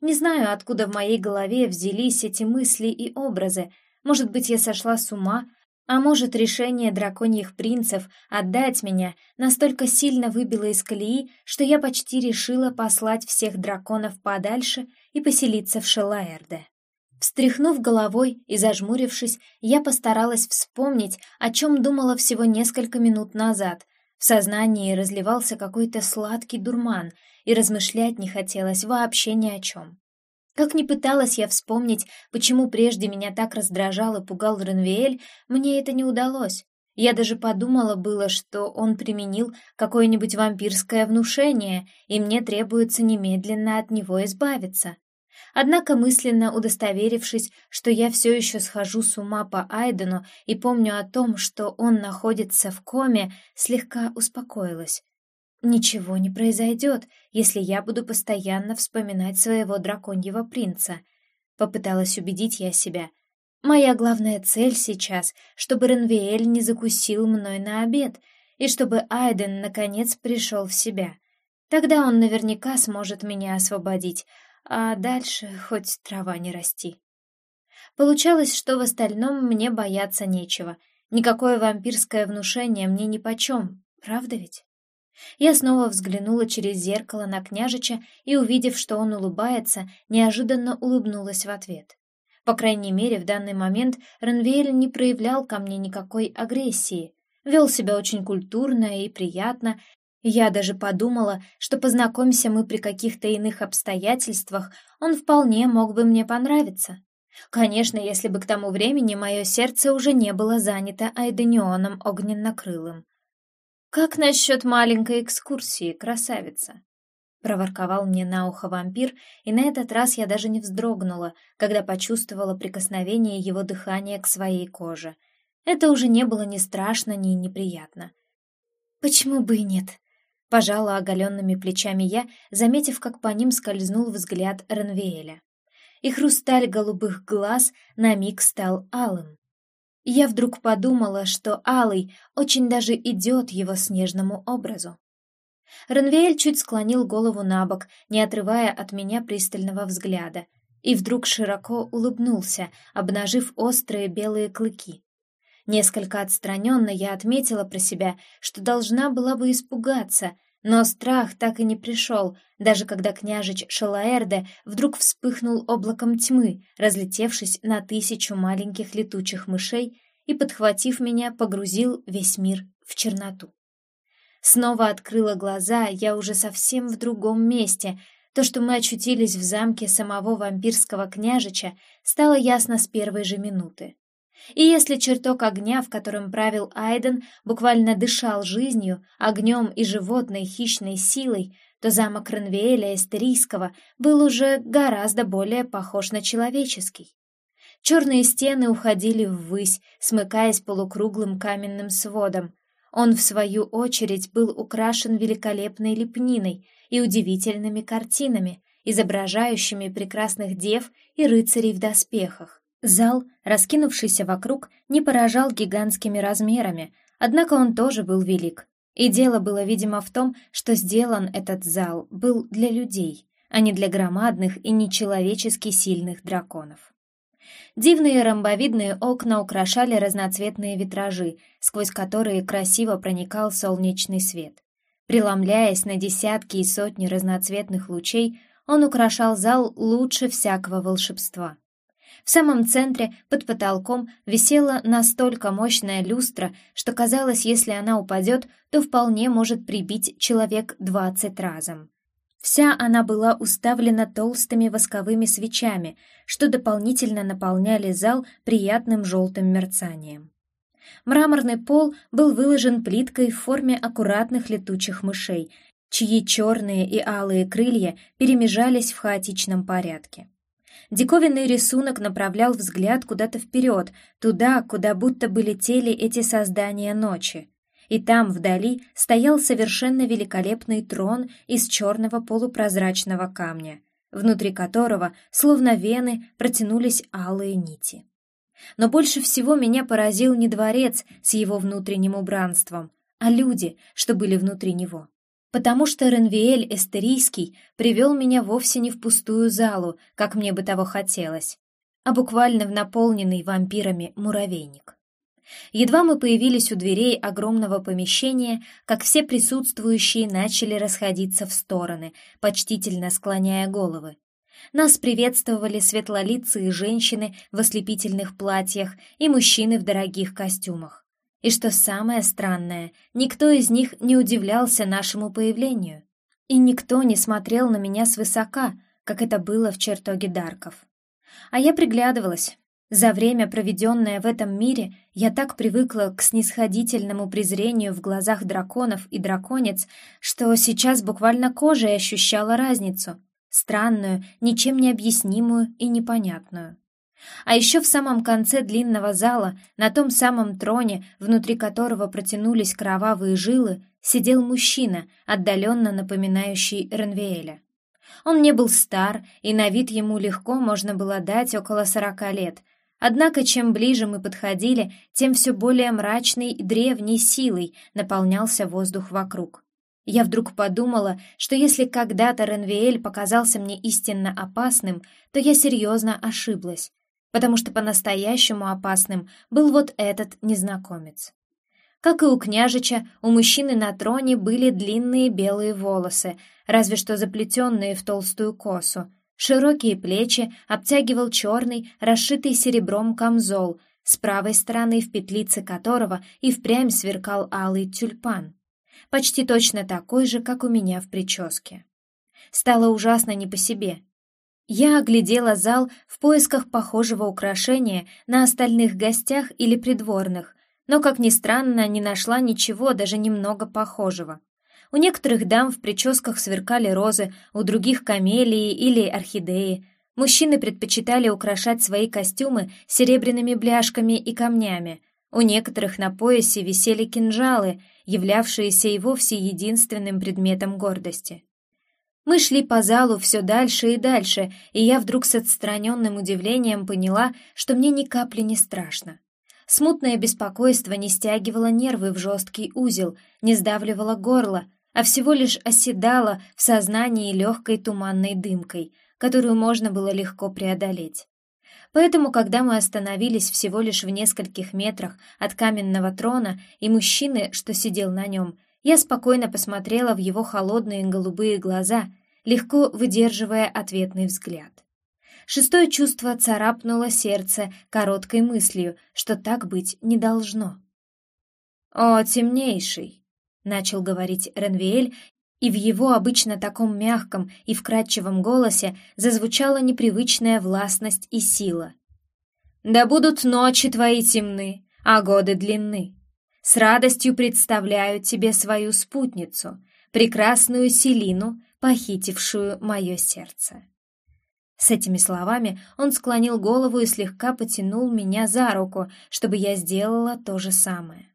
Не знаю, откуда в моей голове взялись эти мысли и образы, может быть, я сошла с ума, а может, решение драконьих принцев отдать меня настолько сильно выбило из колеи, что я почти решила послать всех драконов подальше и поселиться в Шелаэрде. Встряхнув головой и зажмурившись, я постаралась вспомнить, о чем думала всего несколько минут назад. В сознании разливался какой-то сладкий дурман, и размышлять не хотелось вообще ни о чем. Как ни пыталась я вспомнить, почему прежде меня так раздражал и пугал Ренвиэль, мне это не удалось. Я даже подумала было, что он применил какое-нибудь вампирское внушение, и мне требуется немедленно от него избавиться. Однако, мысленно удостоверившись, что я все еще схожу с ума по Айдену и помню о том, что он находится в коме, слегка успокоилась. Ничего не произойдет, если я буду постоянно вспоминать своего драконьего принца. Попыталась убедить я себя. Моя главная цель сейчас, чтобы Ренвиэль не закусил мной на обед, и чтобы Айден наконец пришел в себя. Тогда он наверняка сможет меня освободить, а дальше хоть трава не расти. Получалось, что в остальном мне бояться нечего. Никакое вампирское внушение мне нипочем, правда ведь? Я снова взглянула через зеркало на княжича и, увидев, что он улыбается, неожиданно улыбнулась в ответ. По крайней мере, в данный момент Ренвейль не проявлял ко мне никакой агрессии, вел себя очень культурно и приятно. Я даже подумала, что познакомься мы при каких-то иных обстоятельствах, он вполне мог бы мне понравиться. Конечно, если бы к тому времени мое сердце уже не было занято Айденионом огненно-крылым. «Как насчет маленькой экскурсии, красавица?» Проворковал мне на ухо вампир, и на этот раз я даже не вздрогнула, когда почувствовала прикосновение его дыхания к своей коже. Это уже не было ни страшно, ни неприятно. «Почему бы и нет?» Пожала оголенными плечами я, заметив, как по ним скользнул взгляд Ренвиэля. И хрусталь голубых глаз на миг стал алым. Я вдруг подумала, что Алый очень даже идет его снежному образу. Ранвеэль чуть склонил голову на бок, не отрывая от меня пристального взгляда, и вдруг широко улыбнулся, обнажив острые белые клыки. Несколько отстраненно я отметила про себя, что должна была бы испугаться, но страх так и не пришел, даже когда княжич Шалаэрде вдруг вспыхнул облаком тьмы, разлетевшись на тысячу маленьких летучих мышей и, подхватив меня, погрузил весь мир в черноту. Снова открыла глаза, я уже совсем в другом месте. То, что мы очутились в замке самого вампирского княжича, стало ясно с первой же минуты. И если чертог огня, в котором правил Айден, буквально дышал жизнью, огнем и животной хищной силой, то замок Ранвиэля Эстерийского был уже гораздо более похож на человеческий. Черные стены уходили ввысь, смыкаясь полукруглым каменным сводом. Он, в свою очередь, был украшен великолепной лепниной и удивительными картинами, изображающими прекрасных дев и рыцарей в доспехах. Зал, раскинувшийся вокруг, не поражал гигантскими размерами, однако он тоже был велик. И дело было, видимо, в том, что сделан этот зал был для людей, а не для громадных и нечеловечески сильных драконов. Дивные ромбовидные окна украшали разноцветные витражи, сквозь которые красиво проникал солнечный свет. Преломляясь на десятки и сотни разноцветных лучей, он украшал зал лучше всякого волшебства. В самом центре, под потолком, висела настолько мощная люстра, что казалось, если она упадет, то вполне может прибить человек двадцать разом. Вся она была уставлена толстыми восковыми свечами, что дополнительно наполняли зал приятным желтым мерцанием. Мраморный пол был выложен плиткой в форме аккуратных летучих мышей, чьи черные и алые крылья перемежались в хаотичном порядке. Диковинный рисунок направлял взгляд куда-то вперед, туда, куда будто бы летели эти создания ночи. И там, вдали, стоял совершенно великолепный трон из черного полупрозрачного камня, внутри которого, словно вены, протянулись алые нити. Но больше всего меня поразил не дворец с его внутренним убранством, а люди, что были внутри него потому что Ренвиэль Эстерийский привел меня вовсе не в пустую залу, как мне бы того хотелось, а буквально в наполненный вампирами муравейник. Едва мы появились у дверей огромного помещения, как все присутствующие начали расходиться в стороны, почтительно склоняя головы. Нас приветствовали светлолицые женщины в ослепительных платьях и мужчины в дорогих костюмах. И что самое странное, никто из них не удивлялся нашему появлению. И никто не смотрел на меня свысока, как это было в чертоге Дарков. А я приглядывалась. За время, проведенное в этом мире, я так привыкла к снисходительному презрению в глазах драконов и драконец, что сейчас буквально кожей ощущала разницу, странную, ничем не объяснимую и непонятную. А еще в самом конце длинного зала, на том самом троне, внутри которого протянулись кровавые жилы, сидел мужчина, отдаленно напоминающий Ренвеэля. Он не был стар, и на вид ему легко можно было дать около сорока лет. Однако, чем ближе мы подходили, тем все более мрачной и древней силой наполнялся воздух вокруг. Я вдруг подумала, что если когда-то Ренвиэль показался мне истинно опасным, то я серьезно ошиблась потому что по-настоящему опасным был вот этот незнакомец. Как и у княжича, у мужчины на троне были длинные белые волосы, разве что заплетенные в толстую косу. Широкие плечи обтягивал черный, расшитый серебром камзол, с правой стороны в петлице которого и впрямь сверкал алый тюльпан. Почти точно такой же, как у меня в прическе. Стало ужасно не по себе. Я оглядела зал в поисках похожего украшения на остальных гостях или придворных, но, как ни странно, не нашла ничего даже немного похожего. У некоторых дам в прическах сверкали розы, у других — камелии или орхидеи. Мужчины предпочитали украшать свои костюмы серебряными бляшками и камнями. У некоторых на поясе висели кинжалы, являвшиеся и вовсе единственным предметом гордости. Мы шли по залу все дальше и дальше, и я вдруг с отстраненным удивлением поняла, что мне ни капли не страшно. Смутное беспокойство не стягивало нервы в жесткий узел, не сдавливало горло, а всего лишь оседало в сознании легкой туманной дымкой, которую можно было легко преодолеть. Поэтому, когда мы остановились всего лишь в нескольких метрах от каменного трона и мужчины, что сидел на нем, я спокойно посмотрела в его холодные голубые глаза, легко выдерживая ответный взгляд. Шестое чувство царапнуло сердце короткой мыслью, что так быть не должно. «О, темнейший!» — начал говорить Ренвиэль, и в его обычно таком мягком и вкрадчивом голосе зазвучала непривычная властность и сила. «Да будут ночи твои темны, а годы длинны. С радостью представляю тебе свою спутницу, прекрасную Селину, похитившую мое сердце». С этими словами он склонил голову и слегка потянул меня за руку, чтобы я сделала то же самое.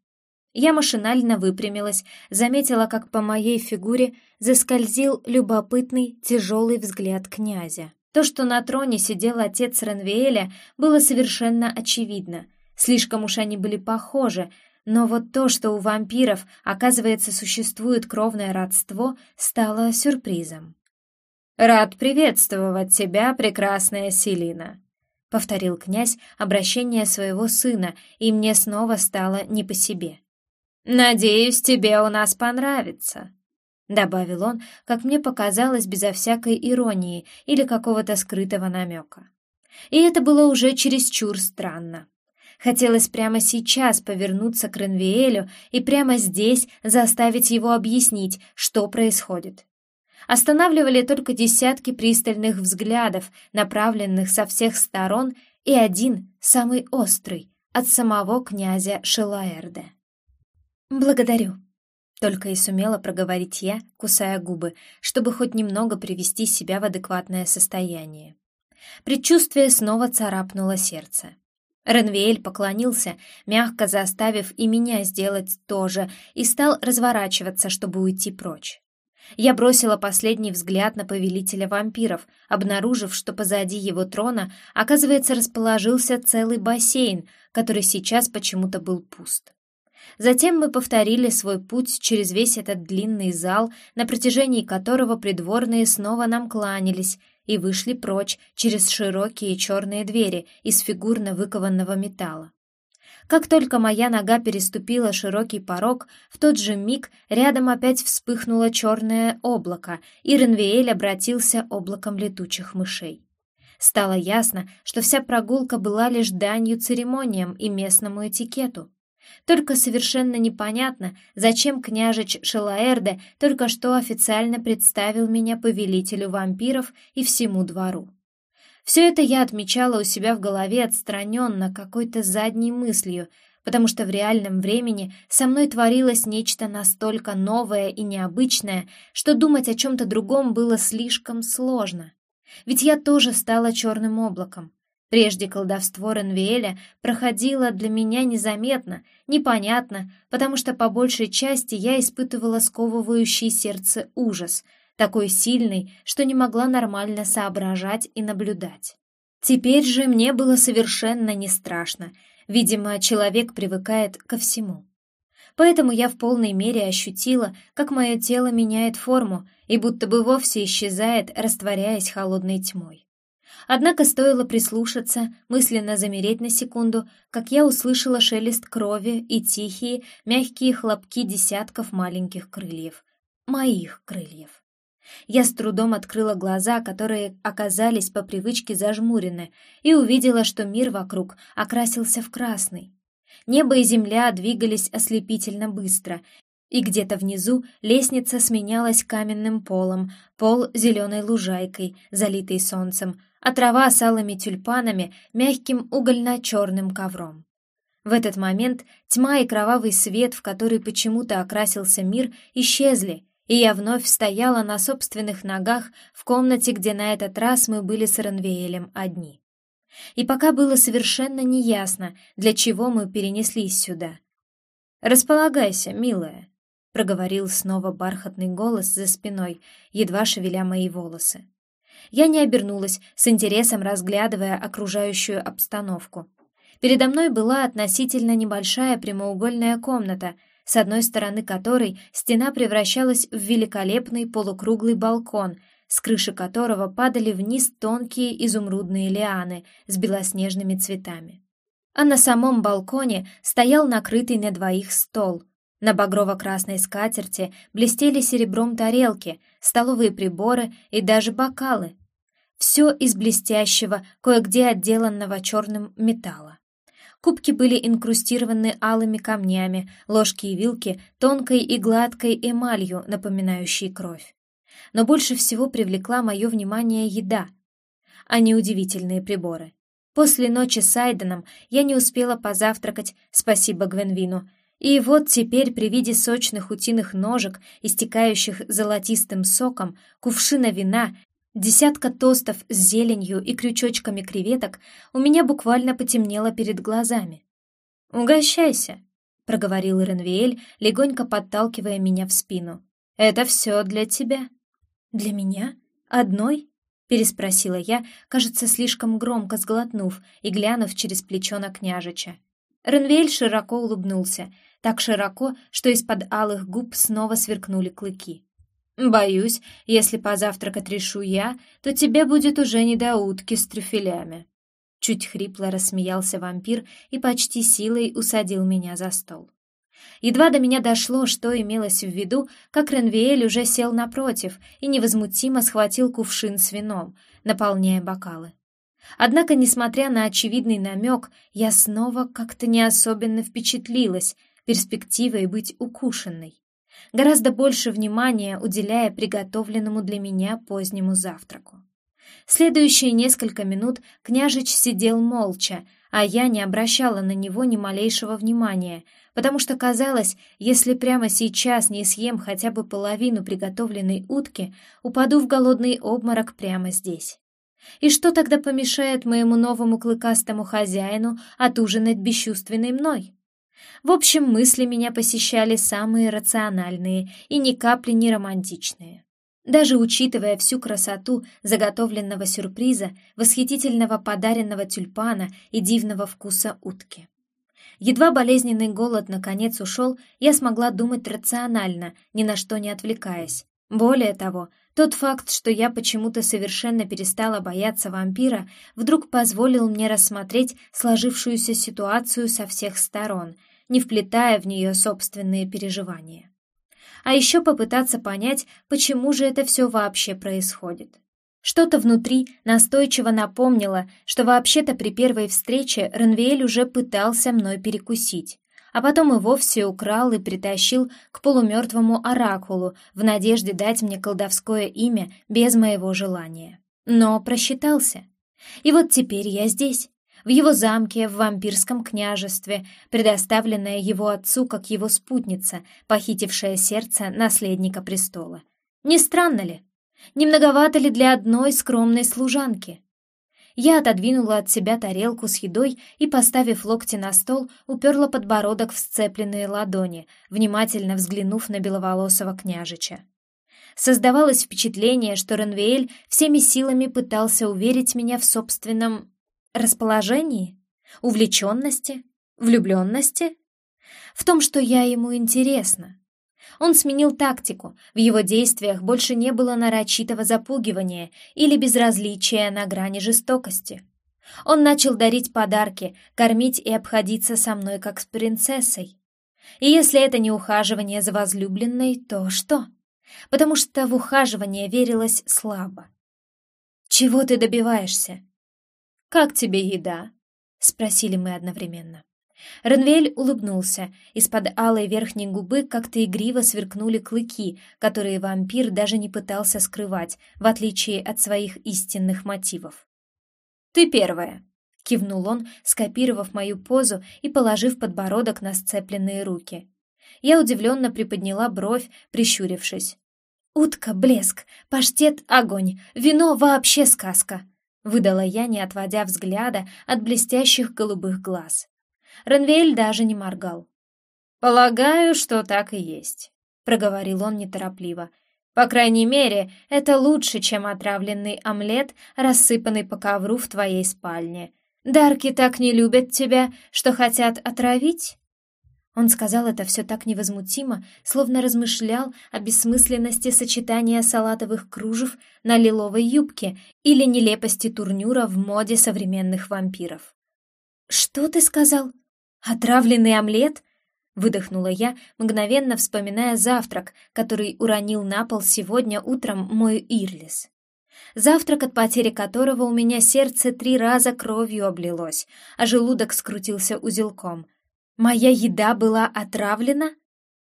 Я машинально выпрямилась, заметила, как по моей фигуре заскользил любопытный, тяжелый взгляд князя. То, что на троне сидел отец Ренвиэля, было совершенно очевидно. Слишком уж они были похожи, но вот то, что у вампиров, оказывается, существует кровное родство, стало сюрпризом. «Рад приветствовать тебя, прекрасная Селина», — повторил князь обращение своего сына, и мне снова стало не по себе. «Надеюсь, тебе у нас понравится», — добавил он, как мне показалось, безо всякой иронии или какого-то скрытого намека. И это было уже чересчур странно. Хотелось прямо сейчас повернуться к Ренвиэлю и прямо здесь заставить его объяснить, что происходит. Останавливали только десятки пристальных взглядов, направленных со всех сторон, и один, самый острый, от самого князя Шелаэрде. «Благодарю», — только и сумела проговорить я, кусая губы, чтобы хоть немного привести себя в адекватное состояние. Предчувствие снова царапнуло сердце. Ренвиэль поклонился, мягко заставив и меня сделать то же, и стал разворачиваться, чтобы уйти прочь. Я бросила последний взгляд на повелителя вампиров, обнаружив, что позади его трона, оказывается, расположился целый бассейн, который сейчас почему-то был пуст. Затем мы повторили свой путь через весь этот длинный зал, на протяжении которого придворные снова нам кланялись, и вышли прочь через широкие черные двери из фигурно выкованного металла. Как только моя нога переступила широкий порог, в тот же миг рядом опять вспыхнуло черное облако, и Ренвиэль обратился облаком летучих мышей. Стало ясно, что вся прогулка была лишь данью церемониям и местному этикету. Только совершенно непонятно, зачем княжич Шелаэрде только что официально представил меня повелителю вампиров и всему двору. Все это я отмечала у себя в голове отстраненно, какой-то задней мыслью, потому что в реальном времени со мной творилось нечто настолько новое и необычное, что думать о чем-то другом было слишком сложно. Ведь я тоже стала черным облаком, Прежде колдовство Ренвиэля проходило для меня незаметно, непонятно, потому что по большей части я испытывала сковывающий сердце ужас, такой сильный, что не могла нормально соображать и наблюдать. Теперь же мне было совершенно не страшно, видимо, человек привыкает ко всему. Поэтому я в полной мере ощутила, как мое тело меняет форму и будто бы вовсе исчезает, растворяясь холодной тьмой. Однако стоило прислушаться, мысленно замереть на секунду, как я услышала шелест крови и тихие, мягкие хлопки десятков маленьких крыльев. Моих крыльев. Я с трудом открыла глаза, которые оказались по привычке зажмурены, и увидела, что мир вокруг окрасился в красный. Небо и земля двигались ослепительно быстро, и где-то внизу лестница сменялась каменным полом, пол — зеленой лужайкой, залитой солнцем, а трава с алыми тюльпанами мягким угольно-черным ковром. В этот момент тьма и кровавый свет, в который почему-то окрасился мир, исчезли, и я вновь стояла на собственных ногах в комнате, где на этот раз мы были с Ранвеелем одни. И пока было совершенно неясно, для чего мы перенеслись сюда. «Располагайся, милая», — проговорил снова бархатный голос за спиной, едва шевеля мои волосы. Я не обернулась, с интересом разглядывая окружающую обстановку. Передо мной была относительно небольшая прямоугольная комната, с одной стороны которой стена превращалась в великолепный полукруглый балкон, с крыши которого падали вниз тонкие изумрудные лианы с белоснежными цветами. А на самом балконе стоял накрытый на двоих стол. На багрово-красной скатерти блестели серебром тарелки, столовые приборы и даже бокалы, все из блестящего, кое-где отделанного черным металла. Кубки были инкрустированы алыми камнями, ложки и вилки тонкой и гладкой эмалью, напоминающей кровь. Но больше всего привлекла мое внимание еда, а не удивительные приборы. После ночи с Айденом я не успела позавтракать, спасибо Гвенвину, и вот теперь при виде сочных утиных ножек, истекающих золотистым соком, кувшина вина Десятка тостов с зеленью и крючочками креветок у меня буквально потемнело перед глазами. «Угощайся», — проговорил Ренвиэль, легонько подталкивая меня в спину. «Это все для тебя». «Для меня? Одной?» — переспросила я, кажется, слишком громко сглотнув и глянув через плечо на княжича. Ренвиэль широко улыбнулся, так широко, что из-под алых губ снова сверкнули клыки. Боюсь, если позавтракать решу я, то тебе будет уже не до утки с трюфелями. Чуть хрипло рассмеялся вампир и почти силой усадил меня за стол. Едва до меня дошло, что имелось в виду, как Ренвиэль уже сел напротив и невозмутимо схватил кувшин с вином, наполняя бокалы. Однако, несмотря на очевидный намек, я снова как-то не особенно впечатлилась перспективой быть укушенной. Гораздо больше внимания уделяя приготовленному для меня позднему завтраку. Следующие несколько минут княжич сидел молча, а я не обращала на него ни малейшего внимания, потому что казалось, если прямо сейчас не съем хотя бы половину приготовленной утки, упаду в голодный обморок прямо здесь. И что тогда помешает моему новому клыкастому хозяину отужинать бесчувственной мной? В общем, мысли меня посещали самые рациональные и ни капли не романтичные. Даже учитывая всю красоту заготовленного сюрприза, восхитительного подаренного тюльпана и дивного вкуса утки. Едва болезненный голод наконец ушел, я смогла думать рационально, ни на что не отвлекаясь. Более того, тот факт, что я почему-то совершенно перестала бояться вампира, вдруг позволил мне рассмотреть сложившуюся ситуацию со всех сторон, не вплетая в нее собственные переживания. А еще попытаться понять, почему же это все вообще происходит. Что-то внутри настойчиво напомнило, что вообще-то при первой встрече Ренвиэль уже пытался мной перекусить, а потом и вовсе украл и притащил к полумертвому оракулу в надежде дать мне колдовское имя без моего желания. Но просчитался. И вот теперь я здесь, в его замке, в вампирском княжестве, предоставленная его отцу как его спутница, похитившая сердце наследника престола. Не странно ли? Не многовато ли для одной скромной служанки? Я отодвинула от себя тарелку с едой и, поставив локти на стол, уперла подбородок в сцепленные ладони, внимательно взглянув на беловолосого княжича. Создавалось впечатление, что Ренвеэль всеми силами пытался уверить меня в собственном расположении, увлеченности, влюбленности, в том, что я ему интересна, он сменил тактику, в его действиях больше не было нарочитого запугивания или безразличия на грани жестокости. Он начал дарить подарки, кормить и обходиться со мной как с принцессой. И если это не ухаживание за возлюбленной, то что? Потому что в ухаживание верилось слабо. «Чего ты добиваешься?» «Как тебе еда?» — спросили мы одновременно. Ренвель улыбнулся. Из-под алой верхней губы как-то игриво сверкнули клыки, которые вампир даже не пытался скрывать, в отличие от своих истинных мотивов. «Ты первая», — кивнул он, скопировав мою позу и положив подбородок на сцепленные руки. Я удивленно приподняла бровь, прищурившись. «Утка — блеск, паштет — огонь, вино — вообще сказка», — выдала я, не отводя взгляда от блестящих голубых глаз. Ренвейль даже не моргал. «Полагаю, что так и есть», — проговорил он неторопливо. «По крайней мере, это лучше, чем отравленный омлет, рассыпанный по ковру в твоей спальне. Дарки так не любят тебя, что хотят отравить?» Он сказал это все так невозмутимо, словно размышлял о бессмысленности сочетания салатовых кружев на лиловой юбке или нелепости турнюра в моде современных вампиров. «Что ты сказал?» «Отравленный омлет?» — выдохнула я, мгновенно вспоминая завтрак, который уронил на пол сегодня утром мой Ирлис. Завтрак, от потери которого у меня сердце три раза кровью облилось, а желудок скрутился узелком. «Моя еда была отравлена?»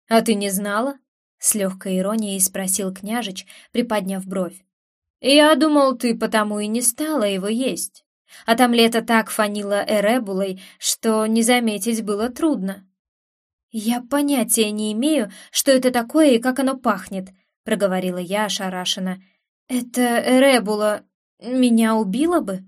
«А ты не знала?» — с легкой иронией спросил княжич, приподняв бровь. «Я думал, ты потому и не стала его есть». От омлета так фанило эребулой, что не заметить было трудно. «Я понятия не имею, что это такое и как оно пахнет», — проговорила я ошарашенно. «Это эребула меня убила бы?»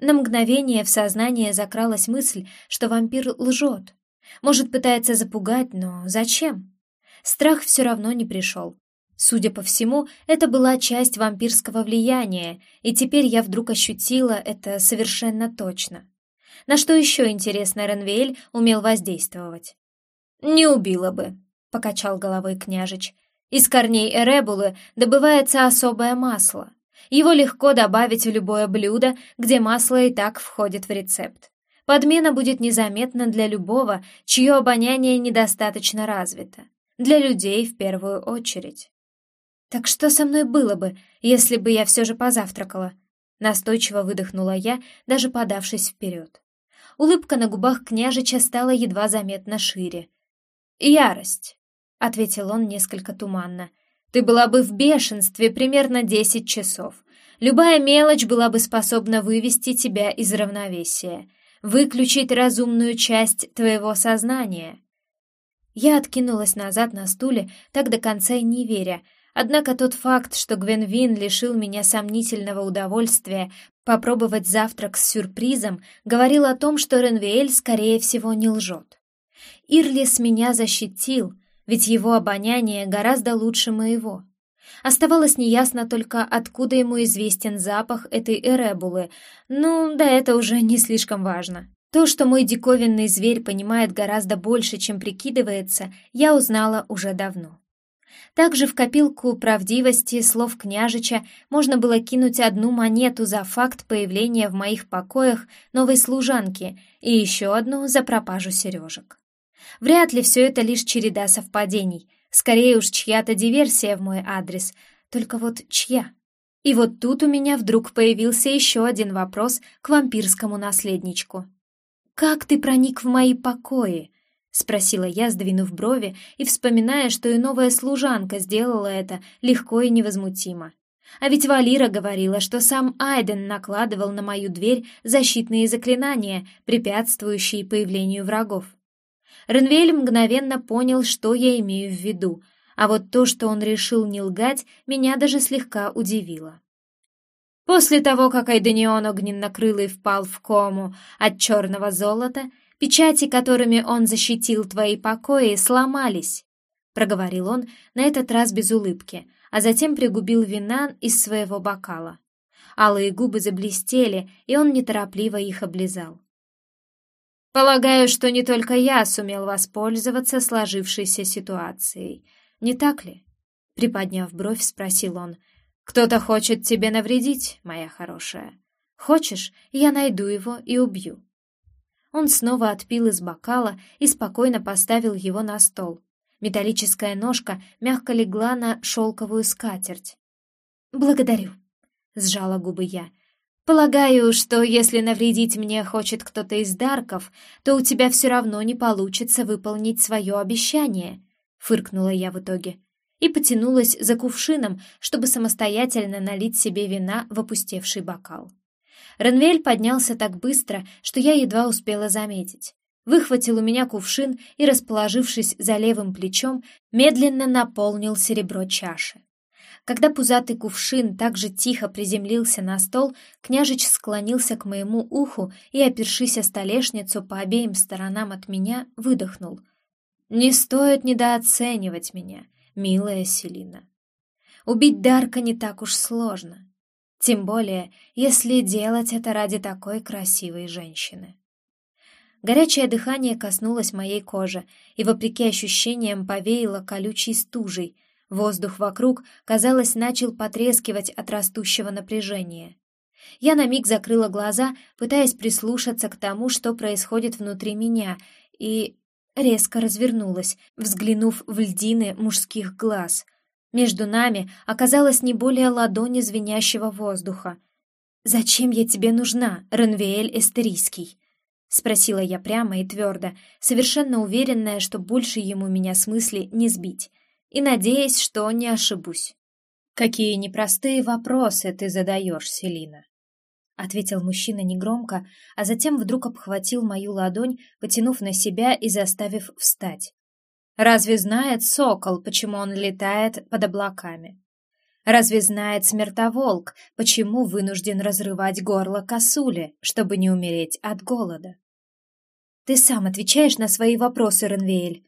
На мгновение в сознание закралась мысль, что вампир лжет. Может, пытается запугать, но зачем? Страх все равно не пришел. Судя по всему, это была часть вампирского влияния, и теперь я вдруг ощутила это совершенно точно. На что еще, интересно, Ренвейль умел воздействовать? «Не убила бы», — покачал головой княжич. «Из корней эребулы добывается особое масло. Его легко добавить в любое блюдо, где масло и так входит в рецепт. Подмена будет незаметна для любого, чье обоняние недостаточно развито. Для людей в первую очередь. «Так что со мной было бы, если бы я все же позавтракала?» Настойчиво выдохнула я, даже подавшись вперед. Улыбка на губах княжича стала едва заметно шире. «Ярость», — ответил он несколько туманно. «Ты была бы в бешенстве примерно десять часов. Любая мелочь была бы способна вывести тебя из равновесия, выключить разумную часть твоего сознания». Я откинулась назад на стуле, так до конца и не веря, Однако тот факт, что Гвенвин лишил меня сомнительного удовольствия попробовать завтрак с сюрпризом, говорил о том, что Ренвиэль, скорее всего, не лжет. Ирлис меня защитил, ведь его обоняние гораздо лучше моего. Оставалось неясно только, откуда ему известен запах этой эребулы, ну, да это уже не слишком важно. То, что мой диковинный зверь понимает гораздо больше, чем прикидывается, я узнала уже давно. Также в копилку правдивости слов княжича можно было кинуть одну монету за факт появления в моих покоях новой служанки и еще одну за пропажу сережек. Вряд ли все это лишь череда совпадений, скорее уж чья-то диверсия в мой адрес, только вот чья? И вот тут у меня вдруг появился еще один вопрос к вампирскому наследничку. «Как ты проник в мои покои?» — спросила я, сдвинув брови и вспоминая, что и новая служанка сделала это легко и невозмутимо. А ведь Валира говорила, что сам Айден накладывал на мою дверь защитные заклинания, препятствующие появлению врагов. Ренвель мгновенно понял, что я имею в виду, а вот то, что он решил не лгать, меня даже слегка удивило. После того, как Айденион огненнокрылый впал в кому от черного золота, Печати, которыми он защитил твои покои, сломались», — проговорил он на этот раз без улыбки, а затем пригубил вина из своего бокала. Алые губы заблестели, и он неторопливо их облизал. «Полагаю, что не только я сумел воспользоваться сложившейся ситуацией, не так ли?» Приподняв бровь, спросил он. «Кто-то хочет тебе навредить, моя хорошая. Хочешь, я найду его и убью. Он снова отпил из бокала и спокойно поставил его на стол. Металлическая ножка мягко легла на шелковую скатерть. «Благодарю», — сжала губы я. «Полагаю, что если навредить мне хочет кто-то из Дарков, то у тебя все равно не получится выполнить свое обещание», — фыркнула я в итоге и потянулась за кувшином, чтобы самостоятельно налить себе вина в опустевший бокал. Ренвель поднялся так быстро, что я едва успела заметить. Выхватил у меня кувшин и, расположившись за левым плечом, медленно наполнил серебро чаши. Когда пузатый кувшин так же тихо приземлился на стол, княжич склонился к моему уху и, опершись о столешницу по обеим сторонам от меня, выдохнул. «Не стоит недооценивать меня, милая Селина. Убить Дарка не так уж сложно. Тем более, если делать это ради такой красивой женщины. Горячее дыхание коснулось моей кожи, и, вопреки ощущениям, повеяло колючей стужей. Воздух вокруг, казалось, начал потрескивать от растущего напряжения. Я на миг закрыла глаза, пытаясь прислушаться к тому, что происходит внутри меня, и резко развернулась, взглянув в льдины мужских глаз — между нами оказалось не более ладони звенящего воздуха. «Зачем я тебе нужна, Ренвиэль Эстерийский?» — спросила я прямо и твердо, совершенно уверенная, что больше ему меня с не сбить, и надеясь, что не ошибусь. «Какие непростые вопросы ты задаешь, Селина!» — ответил мужчина негромко, а затем вдруг обхватил мою ладонь, потянув на себя и заставив встать. Разве знает сокол, почему он летает под облаками? Разве знает смертоволк, почему вынужден разрывать горло косули, чтобы не умереть от голода? Ты сам отвечаешь на свои вопросы, Ренвейль.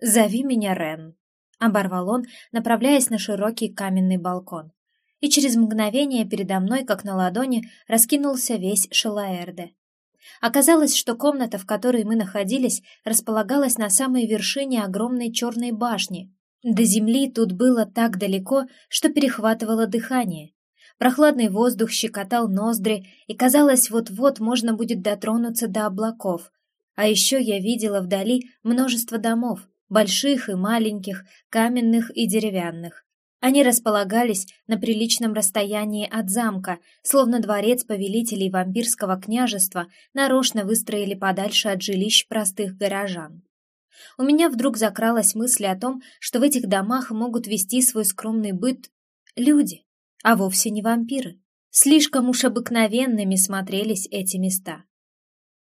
Зови меня Рен, оборвал он, направляясь на широкий каменный балкон. И через мгновение передо мной, как на ладони, раскинулся весь Шелаэрде. Оказалось, что комната, в которой мы находились, располагалась на самой вершине огромной черной башни. До земли тут было так далеко, что перехватывало дыхание. Прохладный воздух щекотал ноздри, и казалось, вот-вот можно будет дотронуться до облаков. А еще я видела вдали множество домов, больших и маленьких, каменных и деревянных. Они располагались на приличном расстоянии от замка, словно дворец повелителей вампирского княжества нарочно выстроили подальше от жилищ простых горожан. У меня вдруг закралась мысль о том, что в этих домах могут вести свой скромный быт люди, а вовсе не вампиры. Слишком уж обыкновенными смотрелись эти места.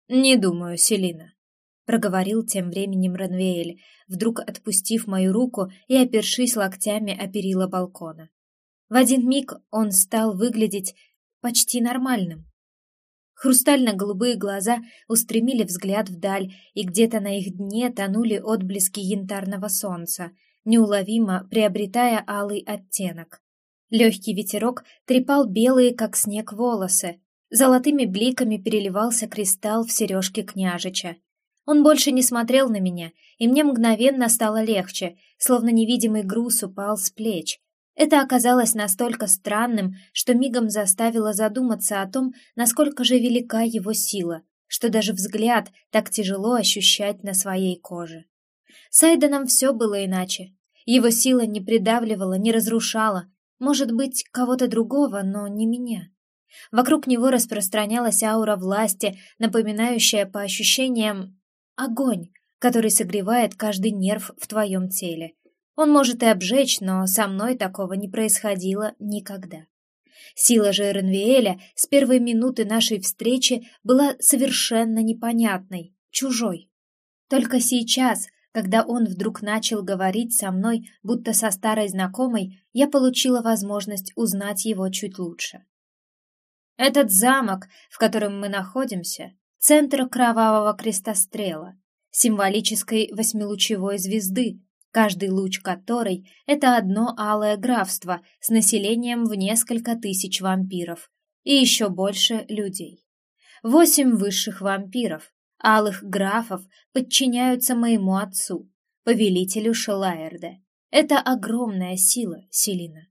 «Не думаю, Селина», — проговорил тем временем Ранвеэль, вдруг отпустив мою руку и опершись локтями о перила балкона. В один миг он стал выглядеть почти нормальным. Хрустально-голубые глаза устремили взгляд вдаль, и где-то на их дне тонули отблески янтарного солнца, неуловимо приобретая алый оттенок. Легкий ветерок трепал белые, как снег, волосы. Золотыми бликами переливался кристалл в сережке княжича. Он больше не смотрел на меня, и мне мгновенно стало легче, словно невидимый груз упал с плеч, это оказалось настолько странным, что мигом заставило задуматься о том, насколько же велика его сила, что даже взгляд так тяжело ощущать на своей коже. С Айденом все было иначе. Его сила не придавливала, не разрушала, может быть, кого-то другого, но не меня. Вокруг него распространялась аура власти, напоминающая по ощущениям огонь, который согревает каждый нерв в твоем теле. Он может и обжечь, но со мной такого не происходило никогда. Сила же Эренвиэля с первой минуты нашей встречи была совершенно непонятной, чужой. Только сейчас, когда он вдруг начал говорить со мной, будто со старой знакомой, я получила возможность узнать его чуть лучше. Этот замок, в котором мы находимся, центр кровавого крестострела, символической восьмилучевой звезды, каждый луч которой — это одно алое графство с населением в несколько тысяч вампиров и еще больше людей. Восемь высших вампиров, алых графов, подчиняются моему отцу, повелителю Шелаэрде. Это огромная сила, Селина.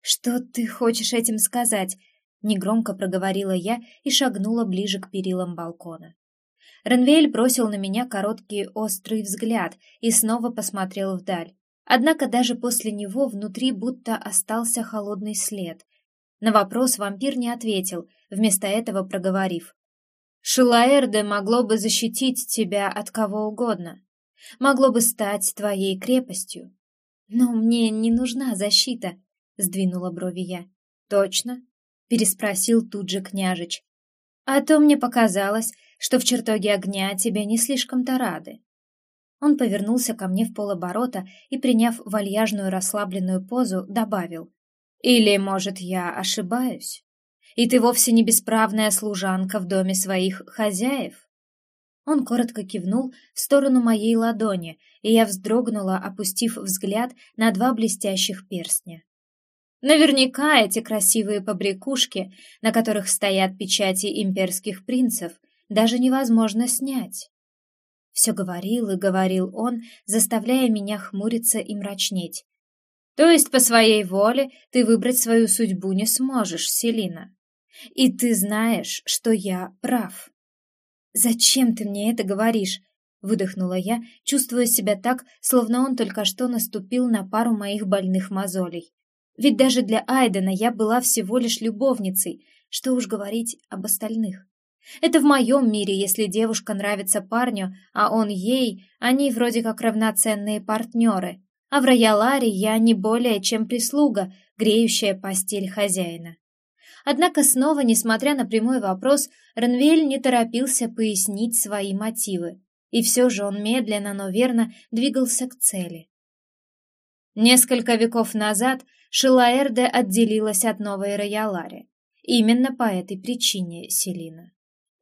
«Что ты хочешь этим сказать?» — негромко проговорила я и шагнула ближе к перилам балкона. Ренвель бросил на меня короткий острый взгляд и снова посмотрел вдаль. Однако даже после него внутри будто остался холодный след. На вопрос вампир не ответил, вместо этого проговорив. «Шилаэрде могло бы защитить тебя от кого угодно. Могло бы стать твоей крепостью. Но мне не нужна защита», — сдвинула брови я. «Точно?» — переспросил тут же княжич. «А то мне показалось, что в чертоге огня тебя не слишком-то рады. Он повернулся ко мне в полоборота и, приняв вальяжную расслабленную позу, добавил. «Или, может, я ошибаюсь? И ты вовсе не бесправная служанка в доме своих хозяев?» Он коротко кивнул в сторону моей ладони, и я вздрогнула, опустив взгляд на два блестящих перстня. Наверняка эти красивые побрякушки, на которых стоят печати имперских принцев, даже невозможно снять. Все говорил и говорил он, заставляя меня хмуриться и мрачнеть. То есть по своей воле ты выбрать свою судьбу не сможешь, Селина. И ты знаешь, что я прав. Зачем ты мне это говоришь? Выдохнула я, чувствуя себя так, словно он только что наступил на пару моих больных мозолей. Ведь даже для Айдена я была всего лишь любовницей, что уж говорить об остальных. Это в моем мире, если девушка нравится парню, а он ей, они вроде как равноценные партнеры. А в Рояларе я не более чем прислуга, греющая постель хозяина. Однако снова, несмотря на прямой вопрос, Ренвель не торопился пояснить свои мотивы. И все же он медленно, но верно двигался к цели. Несколько веков назад Шилаэрде отделилась от Новой Роялари. Именно по этой причине, Селина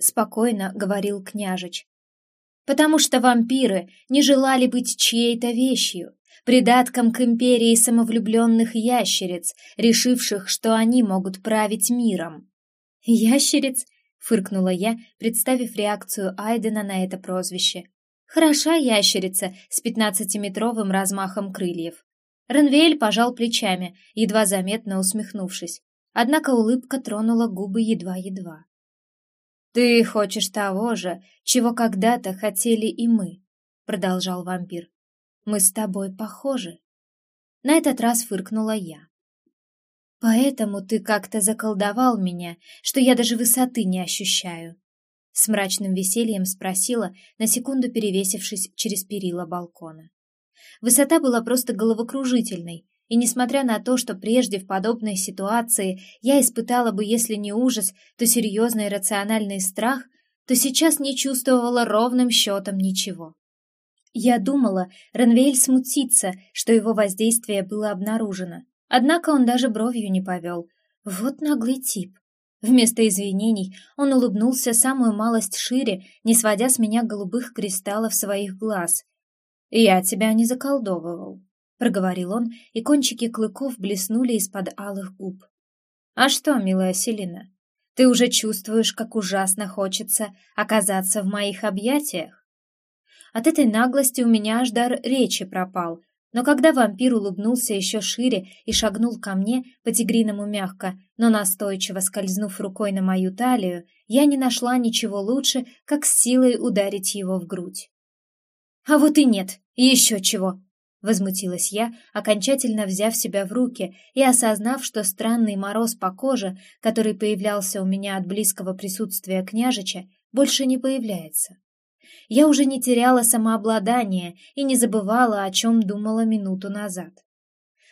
спокойно говорил княжич. Потому что вампиры не желали быть чьей-то вещью, придатком к империи самовлюбленных ящериц, решивших, что они могут править миром. «Ящериц?» — фыркнула я, представив реакцию Айдена на это прозвище. «Хороша ящерица с пятнадцатиметровым размахом крыльев». Ренвель пожал плечами, едва заметно усмехнувшись. Однако улыбка тронула губы едва-едва. «Ты хочешь того же, чего когда-то хотели и мы», — продолжал вампир. «Мы с тобой похожи». На этот раз фыркнула я. «Поэтому ты как-то заколдовал меня, что я даже высоты не ощущаю». С мрачным весельем спросила, на секунду перевесившись через перила балкона. Высота была просто головокружительной, и несмотря на то, что прежде в подобной ситуации я испытала бы, если не ужас, то серьезный рациональный страх, то сейчас не чувствовала ровным счетом ничего. Я думала, Ренвейль смутится, что его воздействие было обнаружено. Однако он даже бровью не повел. Вот наглый тип. Вместо извинений он улыбнулся самую малость шире, не сводя с меня голубых кристаллов своих глаз. «Я тебя не заколдовывал», — проговорил он, и кончики клыков блеснули из-под алых губ. «А что, милая Селина, ты уже чувствуешь, как ужасно хочется оказаться в моих объятиях?» От этой наглости у меня аж дар речи пропал. Но когда вампир улыбнулся еще шире и шагнул ко мне по-тигриному мягко, но настойчиво скользнув рукой на мою талию, я не нашла ничего лучше, как с силой ударить его в грудь. «А вот и нет, еще чего!» Возмутилась я, окончательно взяв себя в руки и осознав, что странный мороз по коже, который появлялся у меня от близкого присутствия княжича, больше не появляется я уже не теряла самообладание и не забывала, о чем думала минуту назад.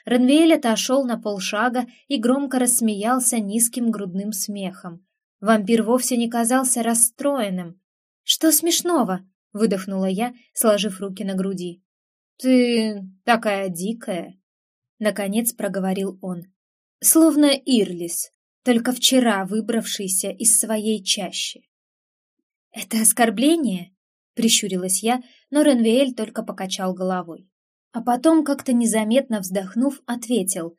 Ренвейль отошел на полшага и громко рассмеялся низким грудным смехом. Вампир вовсе не казался расстроенным. «Что смешного?» — выдохнула я, сложив руки на груди. «Ты такая дикая!» — наконец проговорил он. «Словно Ирлис, только вчера выбравшийся из своей чащи». «Это оскорбление?» Прищурилась я, но Ренвиэль только покачал головой. А потом, как-то незаметно вздохнув, ответил.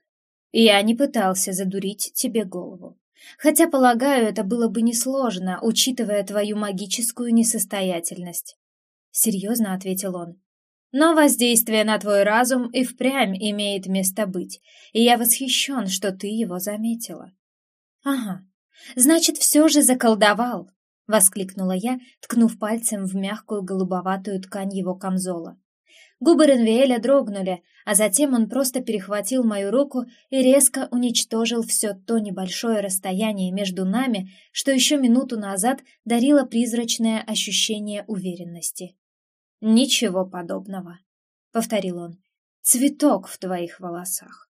«Я не пытался задурить тебе голову. Хотя, полагаю, это было бы несложно, учитывая твою магическую несостоятельность». Серьезно ответил он. «Но воздействие на твой разум и впрямь имеет место быть, и я восхищен, что ты его заметила». «Ага, значит, все же заколдовал», воскликнула я, ткнув пальцем в мягкую голубоватую ткань его камзола. Губы Ренвиэля дрогнули, а затем он просто перехватил мою руку и резко уничтожил все то небольшое расстояние между нами, что еще минуту назад дарило призрачное ощущение уверенности. «Ничего подобного», — повторил он. «Цветок в твоих волосах».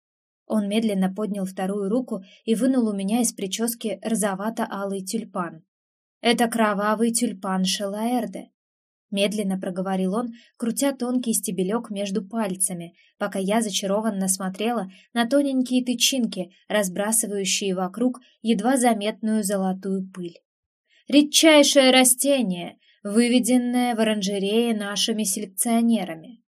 Он медленно поднял вторую руку и вынул у меня из прически розовато-алый тюльпан. Это кровавый тюльпан Шелаэрде. Медленно проговорил он, крутя тонкий стебелек между пальцами, пока я зачарованно смотрела на тоненькие тычинки, разбрасывающие вокруг едва заметную золотую пыль. Редчайшее растение, выведенное в оранжерее нашими селекционерами.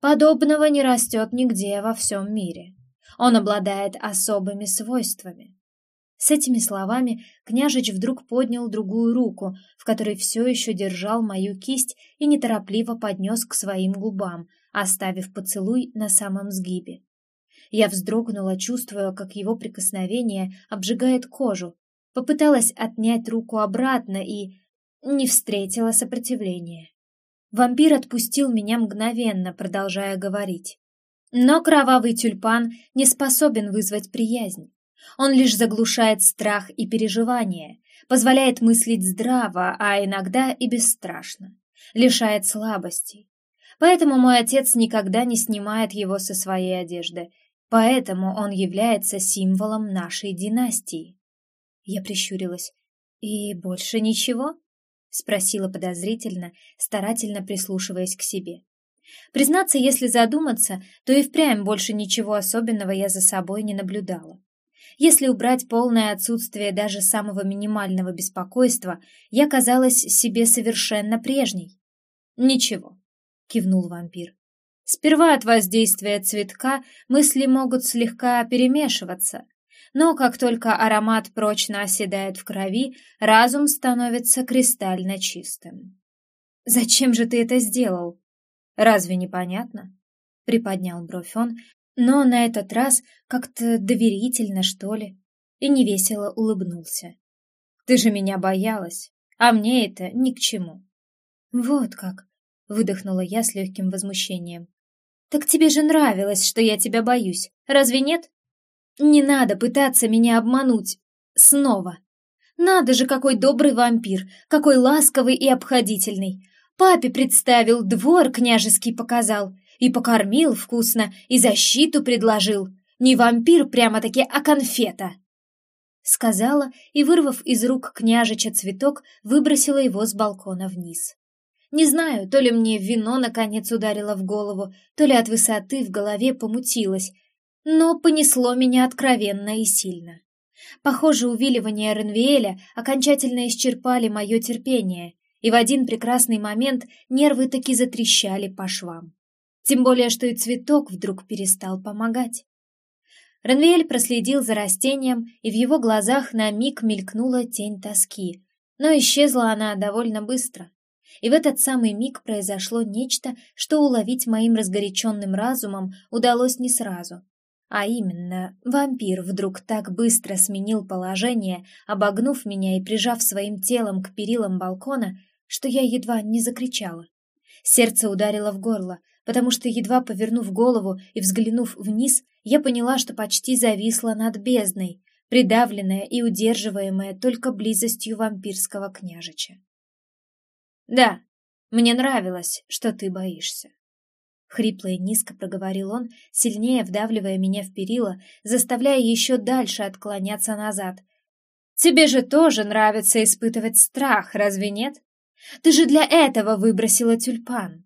Подобного не растет нигде во всем мире. Он обладает особыми свойствами. С этими словами княжич вдруг поднял другую руку, в которой все еще держал мою кисть и неторопливо поднес к своим губам, оставив поцелуй на самом сгибе. Я вздрогнула, чувствуя, как его прикосновение обжигает кожу. Попыталась отнять руку обратно и... не встретила сопротивления. Вампир отпустил меня мгновенно, продолжая говорить. Но кровавый тюльпан не способен вызвать приязнь. Он лишь заглушает страх и переживания, позволяет мыслить здраво, а иногда и бесстрашно, лишает слабостей. Поэтому мой отец никогда не снимает его со своей одежды, поэтому он является символом нашей династии. Я прищурилась. «И больше ничего?» — спросила подозрительно, старательно прислушиваясь к себе. Признаться, если задуматься, то и впрямь больше ничего особенного я за собой не наблюдала. Если убрать полное отсутствие даже самого минимального беспокойства, я казалась себе совершенно прежней. «Ничего», — кивнул вампир. «Сперва от воздействия цветка мысли могут слегка перемешиваться, но как только аромат прочно оседает в крови, разум становится кристально чистым». «Зачем же ты это сделал?» «Разве не понятно?» — приподнял бровь он, но на этот раз как-то доверительно, что ли, и невесело улыбнулся. «Ты же меня боялась, а мне это ни к чему». «Вот как», — выдохнула я с легким возмущением. «Так тебе же нравилось, что я тебя боюсь, разве нет? Не надо пытаться меня обмануть. Снова. Надо же, какой добрый вампир, какой ласковый и обходительный. Папе представил, двор княжеский показал, и покормил вкусно, и защиту предложил. Не вампир прямо-таки, а конфета. Сказала и, вырвав из рук княжича цветок, выбросила его с балкона вниз. Не знаю, то ли мне вино наконец ударило в голову, то ли от высоты в голове помутилось, но понесло меня откровенно и сильно. Похоже, увиливания Ренвиэля окончательно исчерпали мое терпение, и в один прекрасный момент нервы таки затрещали по швам. Тем более, что и цветок вдруг перестал помогать. Ренвиэль проследил за растением, и в его глазах на миг мелькнула тень тоски, но исчезла она довольно быстро. И в этот самый миг произошло нечто, что уловить моим разгоряченным разумом удалось не сразу. А именно, вампир вдруг так быстро сменил положение, обогнув меня и прижав своим телом к перилам балкона, что я едва не закричала. Сердце ударило в горло, потому что, едва повернув голову и взглянув вниз, я поняла, что почти зависла над бездной, придавленная и удерживаемая только близостью вампирского княжича. «Да, мне нравилось, что ты боишься». Хрипло и низко проговорил он, сильнее вдавливая меня в перила, заставляя еще дальше отклоняться назад. «Тебе же тоже нравится испытывать страх, разве нет? Ты же для этого выбросила тюльпан.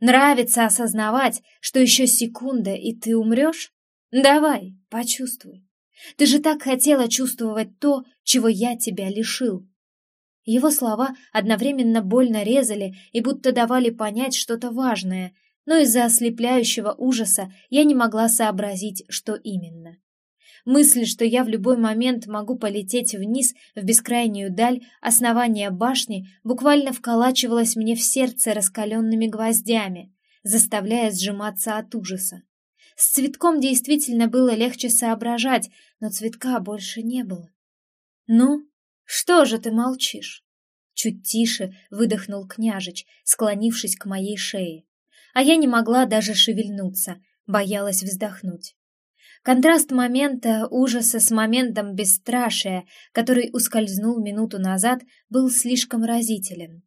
Нравится осознавать, что еще секунда, и ты умрешь? Давай, почувствуй. Ты же так хотела чувствовать то, чего я тебя лишил. Его слова одновременно больно резали и будто давали понять что-то важное, но из-за ослепляющего ужаса я не могла сообразить, что именно. Мысль, что я в любой момент могу полететь вниз в бескрайнюю даль основания башни, буквально вколачивалась мне в сердце раскаленными гвоздями, заставляя сжиматься от ужаса. С цветком действительно было легче соображать, но цветка больше не было. «Ну, что же ты молчишь?» Чуть тише выдохнул княжич, склонившись к моей шее. А я не могла даже шевельнуться, боялась вздохнуть. Контраст момента ужаса с моментом бесстрашия, который ускользнул минуту назад, был слишком разителен.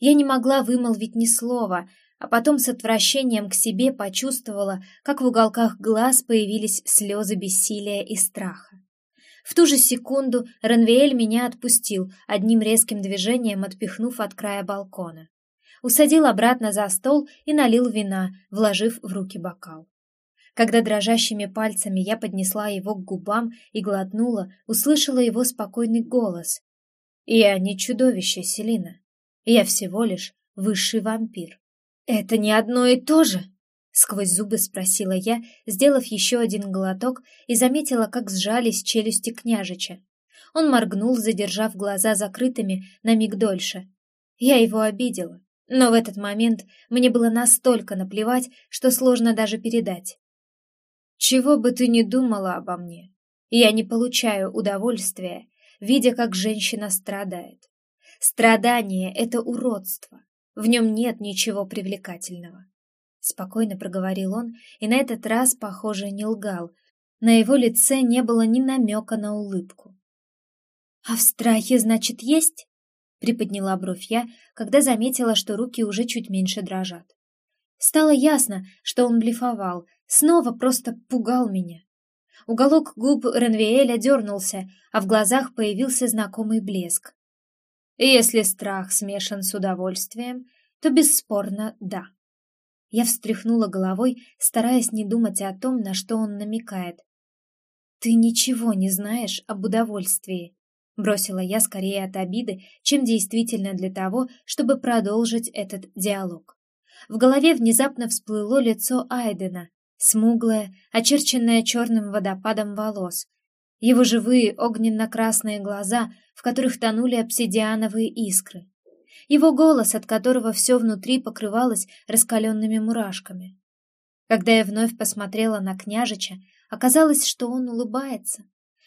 Я не могла вымолвить ни слова, а потом с отвращением к себе почувствовала, как в уголках глаз появились слезы бессилия и страха. В ту же секунду Ранвиэль меня отпустил, одним резким движением отпихнув от края балкона. Усадил обратно за стол и налил вина, вложив в руки бокал. Когда дрожащими пальцами я поднесла его к губам и глотнула, услышала его спокойный голос. «Я не чудовище, Селина. Я всего лишь высший вампир». «Это не одно и то же?» Сквозь зубы спросила я, сделав еще один глоток, и заметила, как сжались челюсти княжича. Он моргнул, задержав глаза закрытыми на миг дольше. Я его обидела, но в этот момент мне было настолько наплевать, что сложно даже передать. «Чего бы ты ни думала обо мне, я не получаю удовольствия, видя, как женщина страдает. Страдание — это уродство, в нем нет ничего привлекательного. Спокойно проговорил он, и на этот раз, похоже, не лгал. На его лице не было ни намека на улыбку. «А в страхе, значит, есть?» Приподняла бровь я, когда заметила, что руки уже чуть меньше дрожат. Стало ясно, что он блефовал, снова просто пугал меня. Уголок губ Ренвиэля дернулся, а в глазах появился знакомый блеск. Если страх смешан с удовольствием, то бесспорно да. Я встряхнула головой, стараясь не думать о том, на что он намекает. «Ты ничего не знаешь об удовольствии», — бросила я скорее от обиды, чем действительно для того, чтобы продолжить этот диалог. В голове внезапно всплыло лицо Айдена, смуглое, очерченное черным водопадом волос, его живые огненно-красные глаза, в которых тонули обсидиановые искры его голос, от которого все внутри покрывалось раскаленными мурашками. Когда я вновь посмотрела на княжича, оказалось, что он улыбается.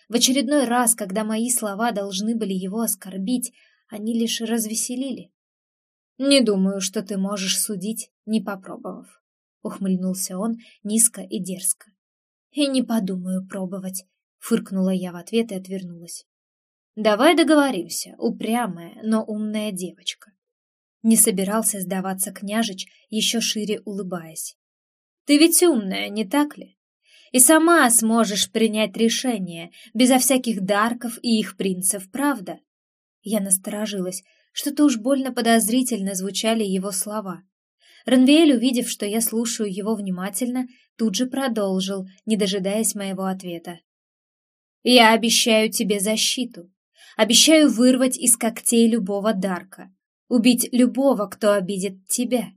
В очередной раз, когда мои слова должны были его оскорбить, они лишь развеселили. «Не думаю, что ты можешь судить, не попробовав», — ухмыльнулся он низко и дерзко. «И не подумаю пробовать», — фыркнула я в ответ и отвернулась. Давай договоримся, упрямая, но умная девочка. Не собирался сдаваться княжич, еще шире улыбаясь. Ты ведь умная, не так ли? И сама сможешь принять решение, безо всяких дарков и их принцев, правда? Я насторожилась, что-то уж больно подозрительно звучали его слова. Ранвиэль, увидев, что я слушаю его внимательно, тут же продолжил, не дожидаясь моего ответа. «Я обещаю тебе защиту. Обещаю вырвать из когтей любого Дарка, убить любого, кто обидит тебя.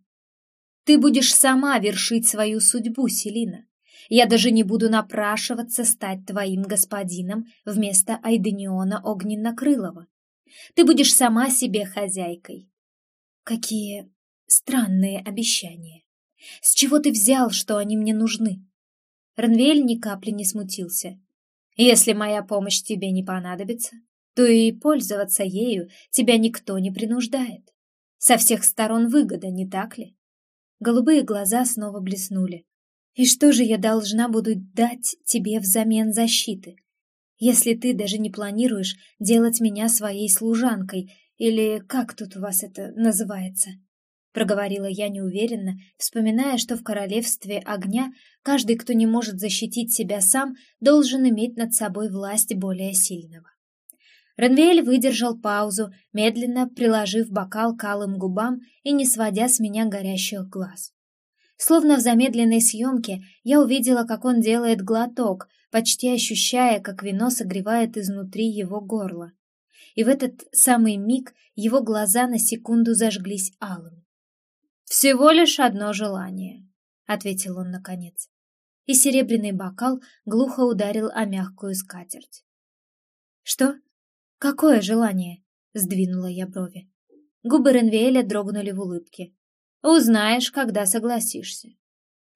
Ты будешь сама вершить свою судьбу, Селина. Я даже не буду напрашиваться стать твоим господином вместо Айдениона Огненнокрылова. Ты будешь сама себе хозяйкой. Какие странные обещания. С чего ты взял, что они мне нужны? Ранвель ни капли не смутился. Если моя помощь тебе не понадобится, то и пользоваться ею тебя никто не принуждает. Со всех сторон выгода, не так ли? Голубые глаза снова блеснули. И что же я должна буду дать тебе взамен защиты? Если ты даже не планируешь делать меня своей служанкой, или как тут у вас это называется? Проговорила я неуверенно, вспоминая, что в королевстве огня каждый, кто не может защитить себя сам, должен иметь над собой власть более сильного. Ранвель выдержал паузу, медленно приложив бокал к алым губам и не сводя с меня горящих глаз. Словно в замедленной съемке я увидела, как он делает глоток, почти ощущая, как вино согревает изнутри его горло. И в этот самый миг его глаза на секунду зажглись алым. «Всего лишь одно желание», — ответил он наконец. И серебряный бокал глухо ударил о мягкую скатерть. «Что?» «Какое желание?» — сдвинула я брови. Губы Ренвеэля дрогнули в улыбке. «Узнаешь, когда согласишься».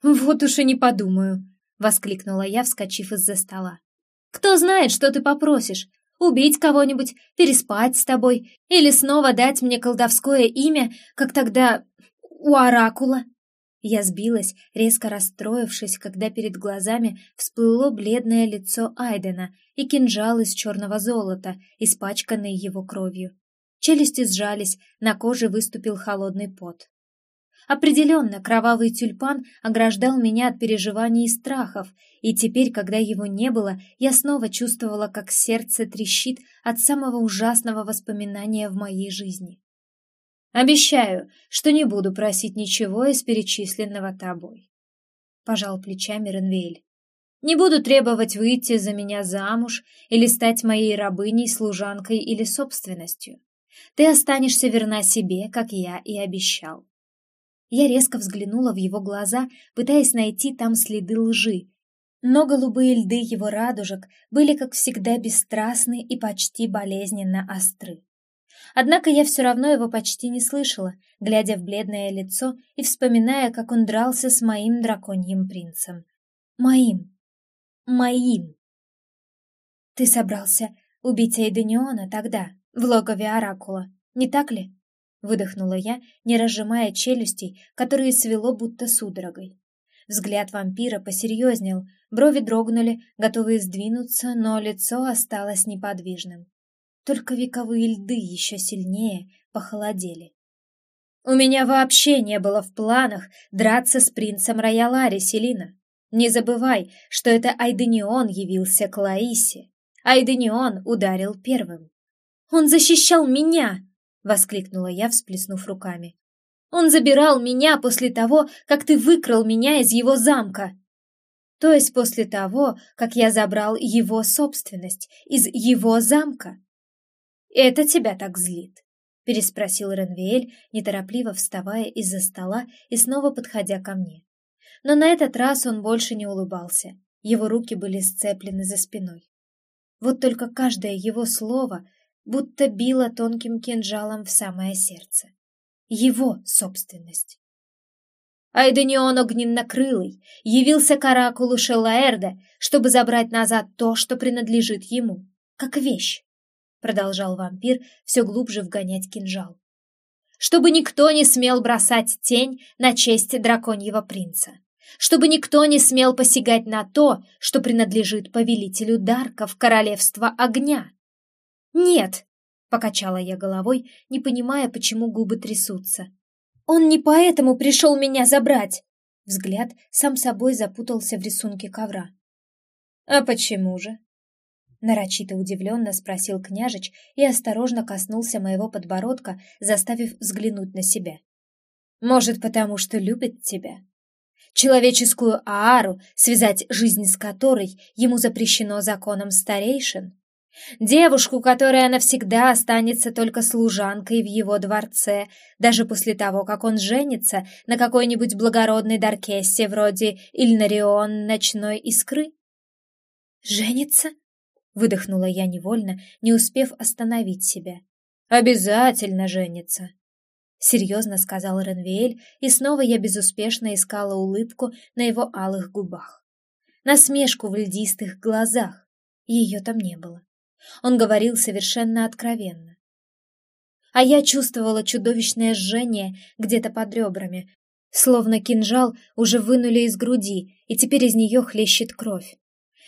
«Вот уж и не подумаю», — воскликнула я, вскочив из-за стола. «Кто знает, что ты попросишь? Убить кого-нибудь, переспать с тобой или снова дать мне колдовское имя, как тогда у Оракула?» Я сбилась, резко расстроившись, когда перед глазами всплыло бледное лицо Айдена и кинжал из черного золота, испачканный его кровью. Челюсти сжались, на коже выступил холодный пот. Определенно, кровавый тюльпан ограждал меня от переживаний и страхов, и теперь, когда его не было, я снова чувствовала, как сердце трещит от самого ужасного воспоминания в моей жизни. Обещаю, что не буду просить ничего из перечисленного тобой. Пожал плечами Ренвейль. Не буду требовать выйти за меня замуж или стать моей рабыней, служанкой или собственностью. Ты останешься верна себе, как я и обещал. Я резко взглянула в его глаза, пытаясь найти там следы лжи, но голубые льды его радужек были, как всегда, бесстрастны и почти болезненно остры. Однако я все равно его почти не слышала, глядя в бледное лицо и вспоминая, как он дрался с моим драконьим принцем. Моим. Моим. Ты собрался убить Эйдениона тогда, в логове Оракула, не так ли? Выдохнула я, не разжимая челюстей, которые свело будто судорогой. Взгляд вампира посерьезнел, брови дрогнули, готовые сдвинуться, но лицо осталось неподвижным. Только вековые льды еще сильнее похолодели. «У меня вообще не было в планах драться с принцем Роялари, Селина. Не забывай, что это Айденион явился к Лаисе. Айденион ударил первым. «Он защищал меня!» — воскликнула я, всплеснув руками. «Он забирал меня после того, как ты выкрал меня из его замка!» То есть после того, как я забрал его собственность из его замка. «Это тебя так злит?» — переспросил Ренвиэль, неторопливо вставая из-за стола и снова подходя ко мне. Но на этот раз он больше не улыбался, его руки были сцеплены за спиной. Вот только каждое его слово будто било тонким кинжалом в самое сердце. Его собственность. Айденион огненнокрылый явился к оракулу Шеллаэрда, чтобы забрать назад то, что принадлежит ему, как вещь продолжал вампир все глубже вгонять кинжал. Чтобы никто не смел бросать тень на честь драконьего принца. Чтобы никто не смел посягать на то, что принадлежит повелителю Дарков королевства огня. «Нет!» — покачала я головой, не понимая, почему губы трясутся. «Он не поэтому пришел меня забрать!» Взгляд сам собой запутался в рисунке ковра. «А почему же?» Нарочито удивленно спросил княжич и осторожно коснулся моего подбородка, заставив взглянуть на себя. «Может, потому что любит тебя?» Человеческую аару, связать жизнь с которой ему запрещено законом старейшин? Девушку, которая навсегда останется только служанкой в его дворце, даже после того, как он женится на какой-нибудь благородной Даркессе вроде Ильнарион Ночной Искры? «Женится?» — выдохнула я невольно, не успев остановить себя. «Обязательно женится!» — серьезно сказал Ренвиэль, и снова я безуспешно искала улыбку на его алых губах. Насмешку в льдистых глазах. Ее там не было. Он говорил совершенно откровенно. А я чувствовала чудовищное жжение где-то под ребрами, словно кинжал уже вынули из груди, и теперь из нее хлещет кровь.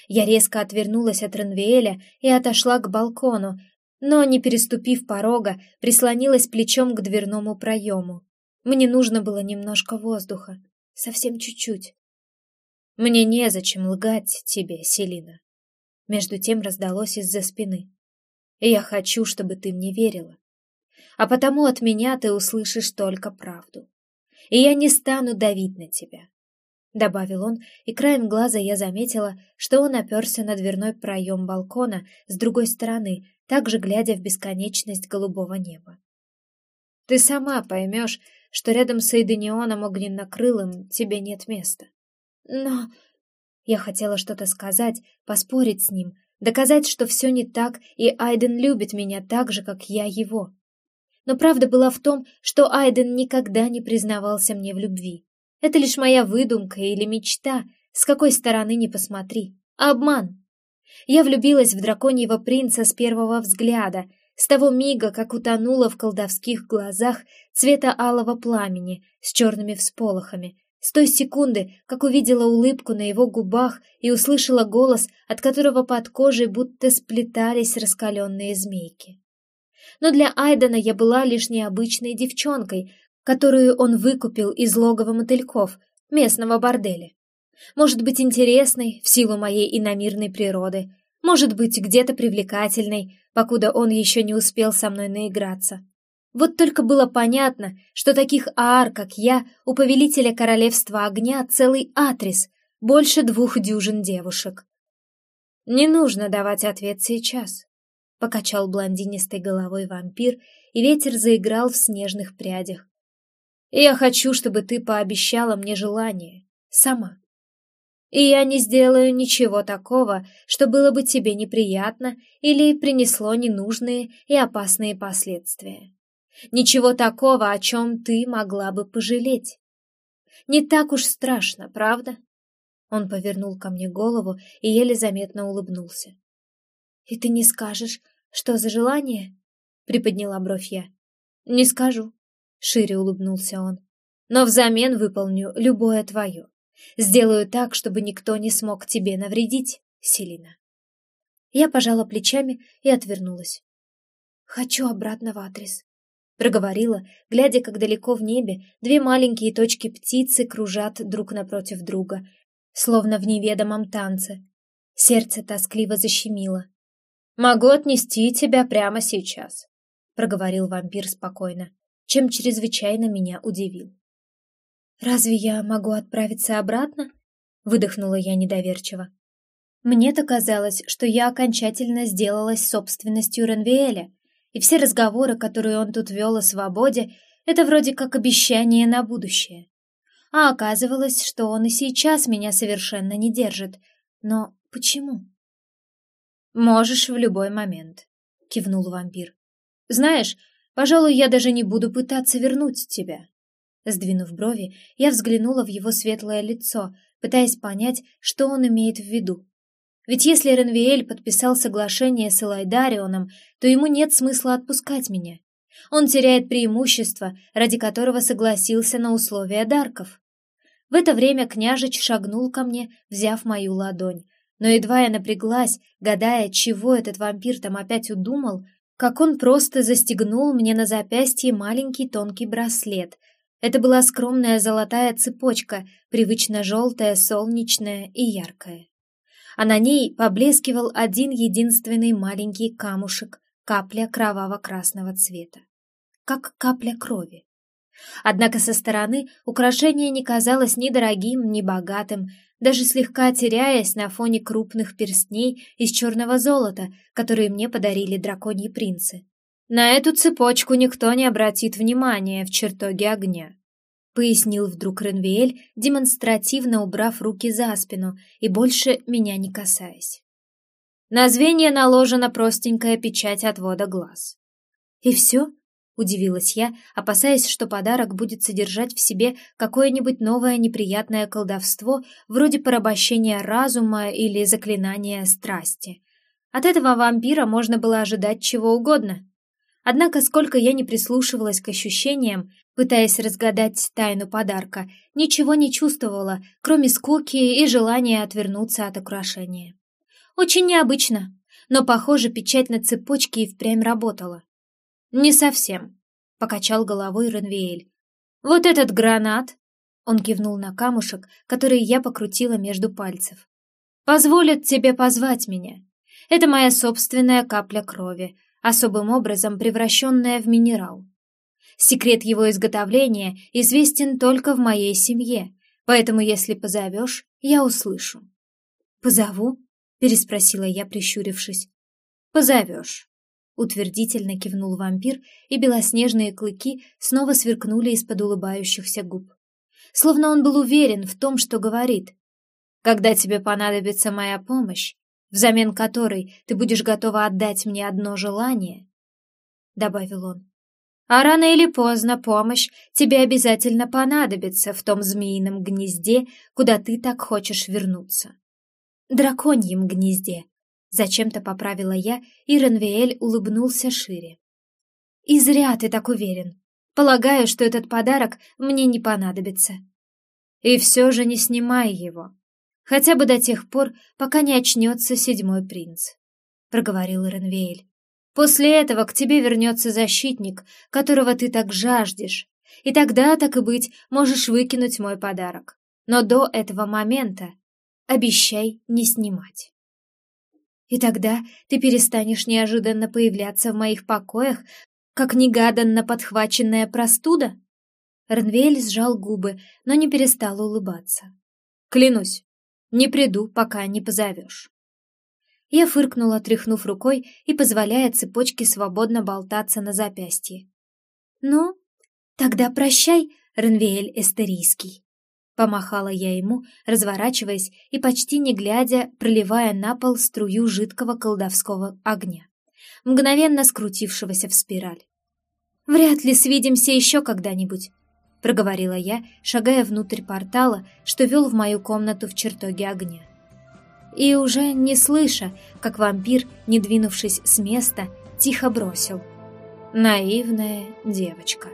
Я резко отвернулась от Ренвиэля и отошла к балкону, но, не переступив порога, прислонилась плечом к дверному проему. Мне нужно было немножко воздуха, совсем чуть-чуть. Мне незачем лгать тебе, Селина. Между тем раздалось из-за спины. Я хочу, чтобы ты мне верила. А потому от меня ты услышишь только правду. И я не стану давить на тебя добавил он, и краем глаза я заметила, что он оперся на дверной проем балкона с другой стороны, также глядя в бесконечность голубого неба. «Ты сама поймешь, что рядом с Эйденионом огненнокрылым тебе нет места. Но...» Я хотела что-то сказать, поспорить с ним, доказать, что все не так, и Айден любит меня так же, как я его. Но правда была в том, что Айден никогда не признавался мне в любви. Это лишь моя выдумка или мечта, с какой стороны не посмотри. Обман. Я влюбилась в драконьего принца с первого взгляда, с того мига, как утонула в колдовских глазах цвета алого пламени с черными всполохами, с той секунды, как увидела улыбку на его губах и услышала голос, от которого под кожей будто сплетались раскаленные змейки. Но для Айдена я была лишь необычной девчонкой, которую он выкупил из логова мотыльков, местного борделя. Может быть интересной в силу моей иномирной природы, может быть где-то привлекательной, покуда он еще не успел со мной наиграться. Вот только было понятно, что таких аар, как я, у повелителя королевства огня целый адрес, больше двух дюжин девушек. «Не нужно давать ответ сейчас», — покачал блондинистой головой вампир, и ветер заиграл в снежных прядях. И я хочу, чтобы ты пообещала мне желание. Сама. И я не сделаю ничего такого, что было бы тебе неприятно или принесло ненужные и опасные последствия. Ничего такого, о чем ты могла бы пожалеть. Не так уж страшно, правда? Он повернул ко мне голову и еле заметно улыбнулся. «И ты не скажешь, что за желание?» — приподняла бровь я. «Не скажу. Шире улыбнулся он. Но взамен выполню любое твое. Сделаю так, чтобы никто не смог тебе навредить, Селина. Я пожала плечами и отвернулась. «Хочу обратно в адрес», — проговорила, глядя, как далеко в небе две маленькие точки птицы кружат друг напротив друга, словно в неведомом танце. Сердце тоскливо защемило. «Могу отнести тебя прямо сейчас», — проговорил вампир спокойно чем чрезвычайно меня удивил. «Разве я могу отправиться обратно?» — выдохнула я недоверчиво. Мне-то казалось, что я окончательно сделалась собственностью Ренвиэля, и все разговоры, которые он тут вел о свободе, это вроде как обещание на будущее. А оказывалось, что он и сейчас меня совершенно не держит. Но почему? «Можешь в любой момент», — кивнул вампир. «Знаешь, Пожалуй, я даже не буду пытаться вернуть тебя. Сдвинув брови, я взглянула в его светлое лицо, пытаясь понять, что он имеет в виду. Ведь если Ренвиэль подписал соглашение с Элайдарионом, то ему нет смысла отпускать меня. Он теряет преимущество, ради которого согласился на условия Дарков. В это время княжич шагнул ко мне, взяв мою ладонь. Но едва я напряглась, гадая, чего этот вампир там опять удумал, как он просто застегнул мне на запястье маленький тонкий браслет. Это была скромная золотая цепочка, привычно желтая, солнечная и яркая. А на ней поблескивал один единственный маленький камушек, капля кроваво-красного цвета. Как капля крови. Однако со стороны украшение не казалось ни дорогим, ни богатым, даже слегка теряясь на фоне крупных перстней из черного золота, которые мне подарили драконьи принцы. «На эту цепочку никто не обратит внимания в чертоге огня», пояснил вдруг Ренвиэль, демонстративно убрав руки за спину и больше меня не касаясь. На звенья наложена простенькая печать отвода глаз. «И все?» Удивилась я, опасаясь, что подарок будет содержать в себе какое-нибудь новое неприятное колдовство, вроде порабощения разума или заклинания страсти. От этого вампира можно было ожидать чего угодно. Однако, сколько я не прислушивалась к ощущениям, пытаясь разгадать тайну подарка, ничего не чувствовала, кроме скуки и желания отвернуться от украшения. Очень необычно, но, похоже, печать на цепочке и впрямь работала. «Не совсем», — покачал головой Ренвиэль. «Вот этот гранат», — он кивнул на камушек, который я покрутила между пальцев, «позволит тебе позвать меня. Это моя собственная капля крови, особым образом превращенная в минерал. Секрет его изготовления известен только в моей семье, поэтому если позовешь, я услышу». «Позову?» — переспросила я, прищурившись. «Позовешь». Утвердительно кивнул вампир, и белоснежные клыки снова сверкнули из-под улыбающихся губ. Словно он был уверен в том, что говорит. «Когда тебе понадобится моя помощь, взамен которой ты будешь готова отдать мне одно желание», — добавил он, «а рано или поздно помощь тебе обязательно понадобится в том змеином гнезде, куда ты так хочешь вернуться». «Драконьем гнезде», Зачем-то поправила я, и Ренвиэль улыбнулся шире. «И зря ты так уверен. Полагаю, что этот подарок мне не понадобится. И все же не снимай его. Хотя бы до тех пор, пока не очнется седьмой принц», — проговорил Ренвиэль. «После этого к тебе вернется защитник, которого ты так жаждешь, и тогда, так и быть, можешь выкинуть мой подарок. Но до этого момента обещай не снимать». И тогда ты перестанешь неожиданно появляться в моих покоях, как негаданно подхваченная простуда?» Ренвель сжал губы, но не перестал улыбаться. «Клянусь, не приду, пока не позовешь». Я фыркнула, тряхнув рукой и позволяя цепочке свободно болтаться на запястье. «Ну, тогда прощай, Ренвеэль Эстерийский». Помахала я ему, разворачиваясь и почти не глядя, проливая на пол струю жидкого колдовского огня, мгновенно скрутившегося в спираль. «Вряд ли свидимся еще когда-нибудь», — проговорила я, шагая внутрь портала, что вел в мою комнату в чертоге огня. И уже не слыша, как вампир, не двинувшись с места, тихо бросил. «Наивная девочка».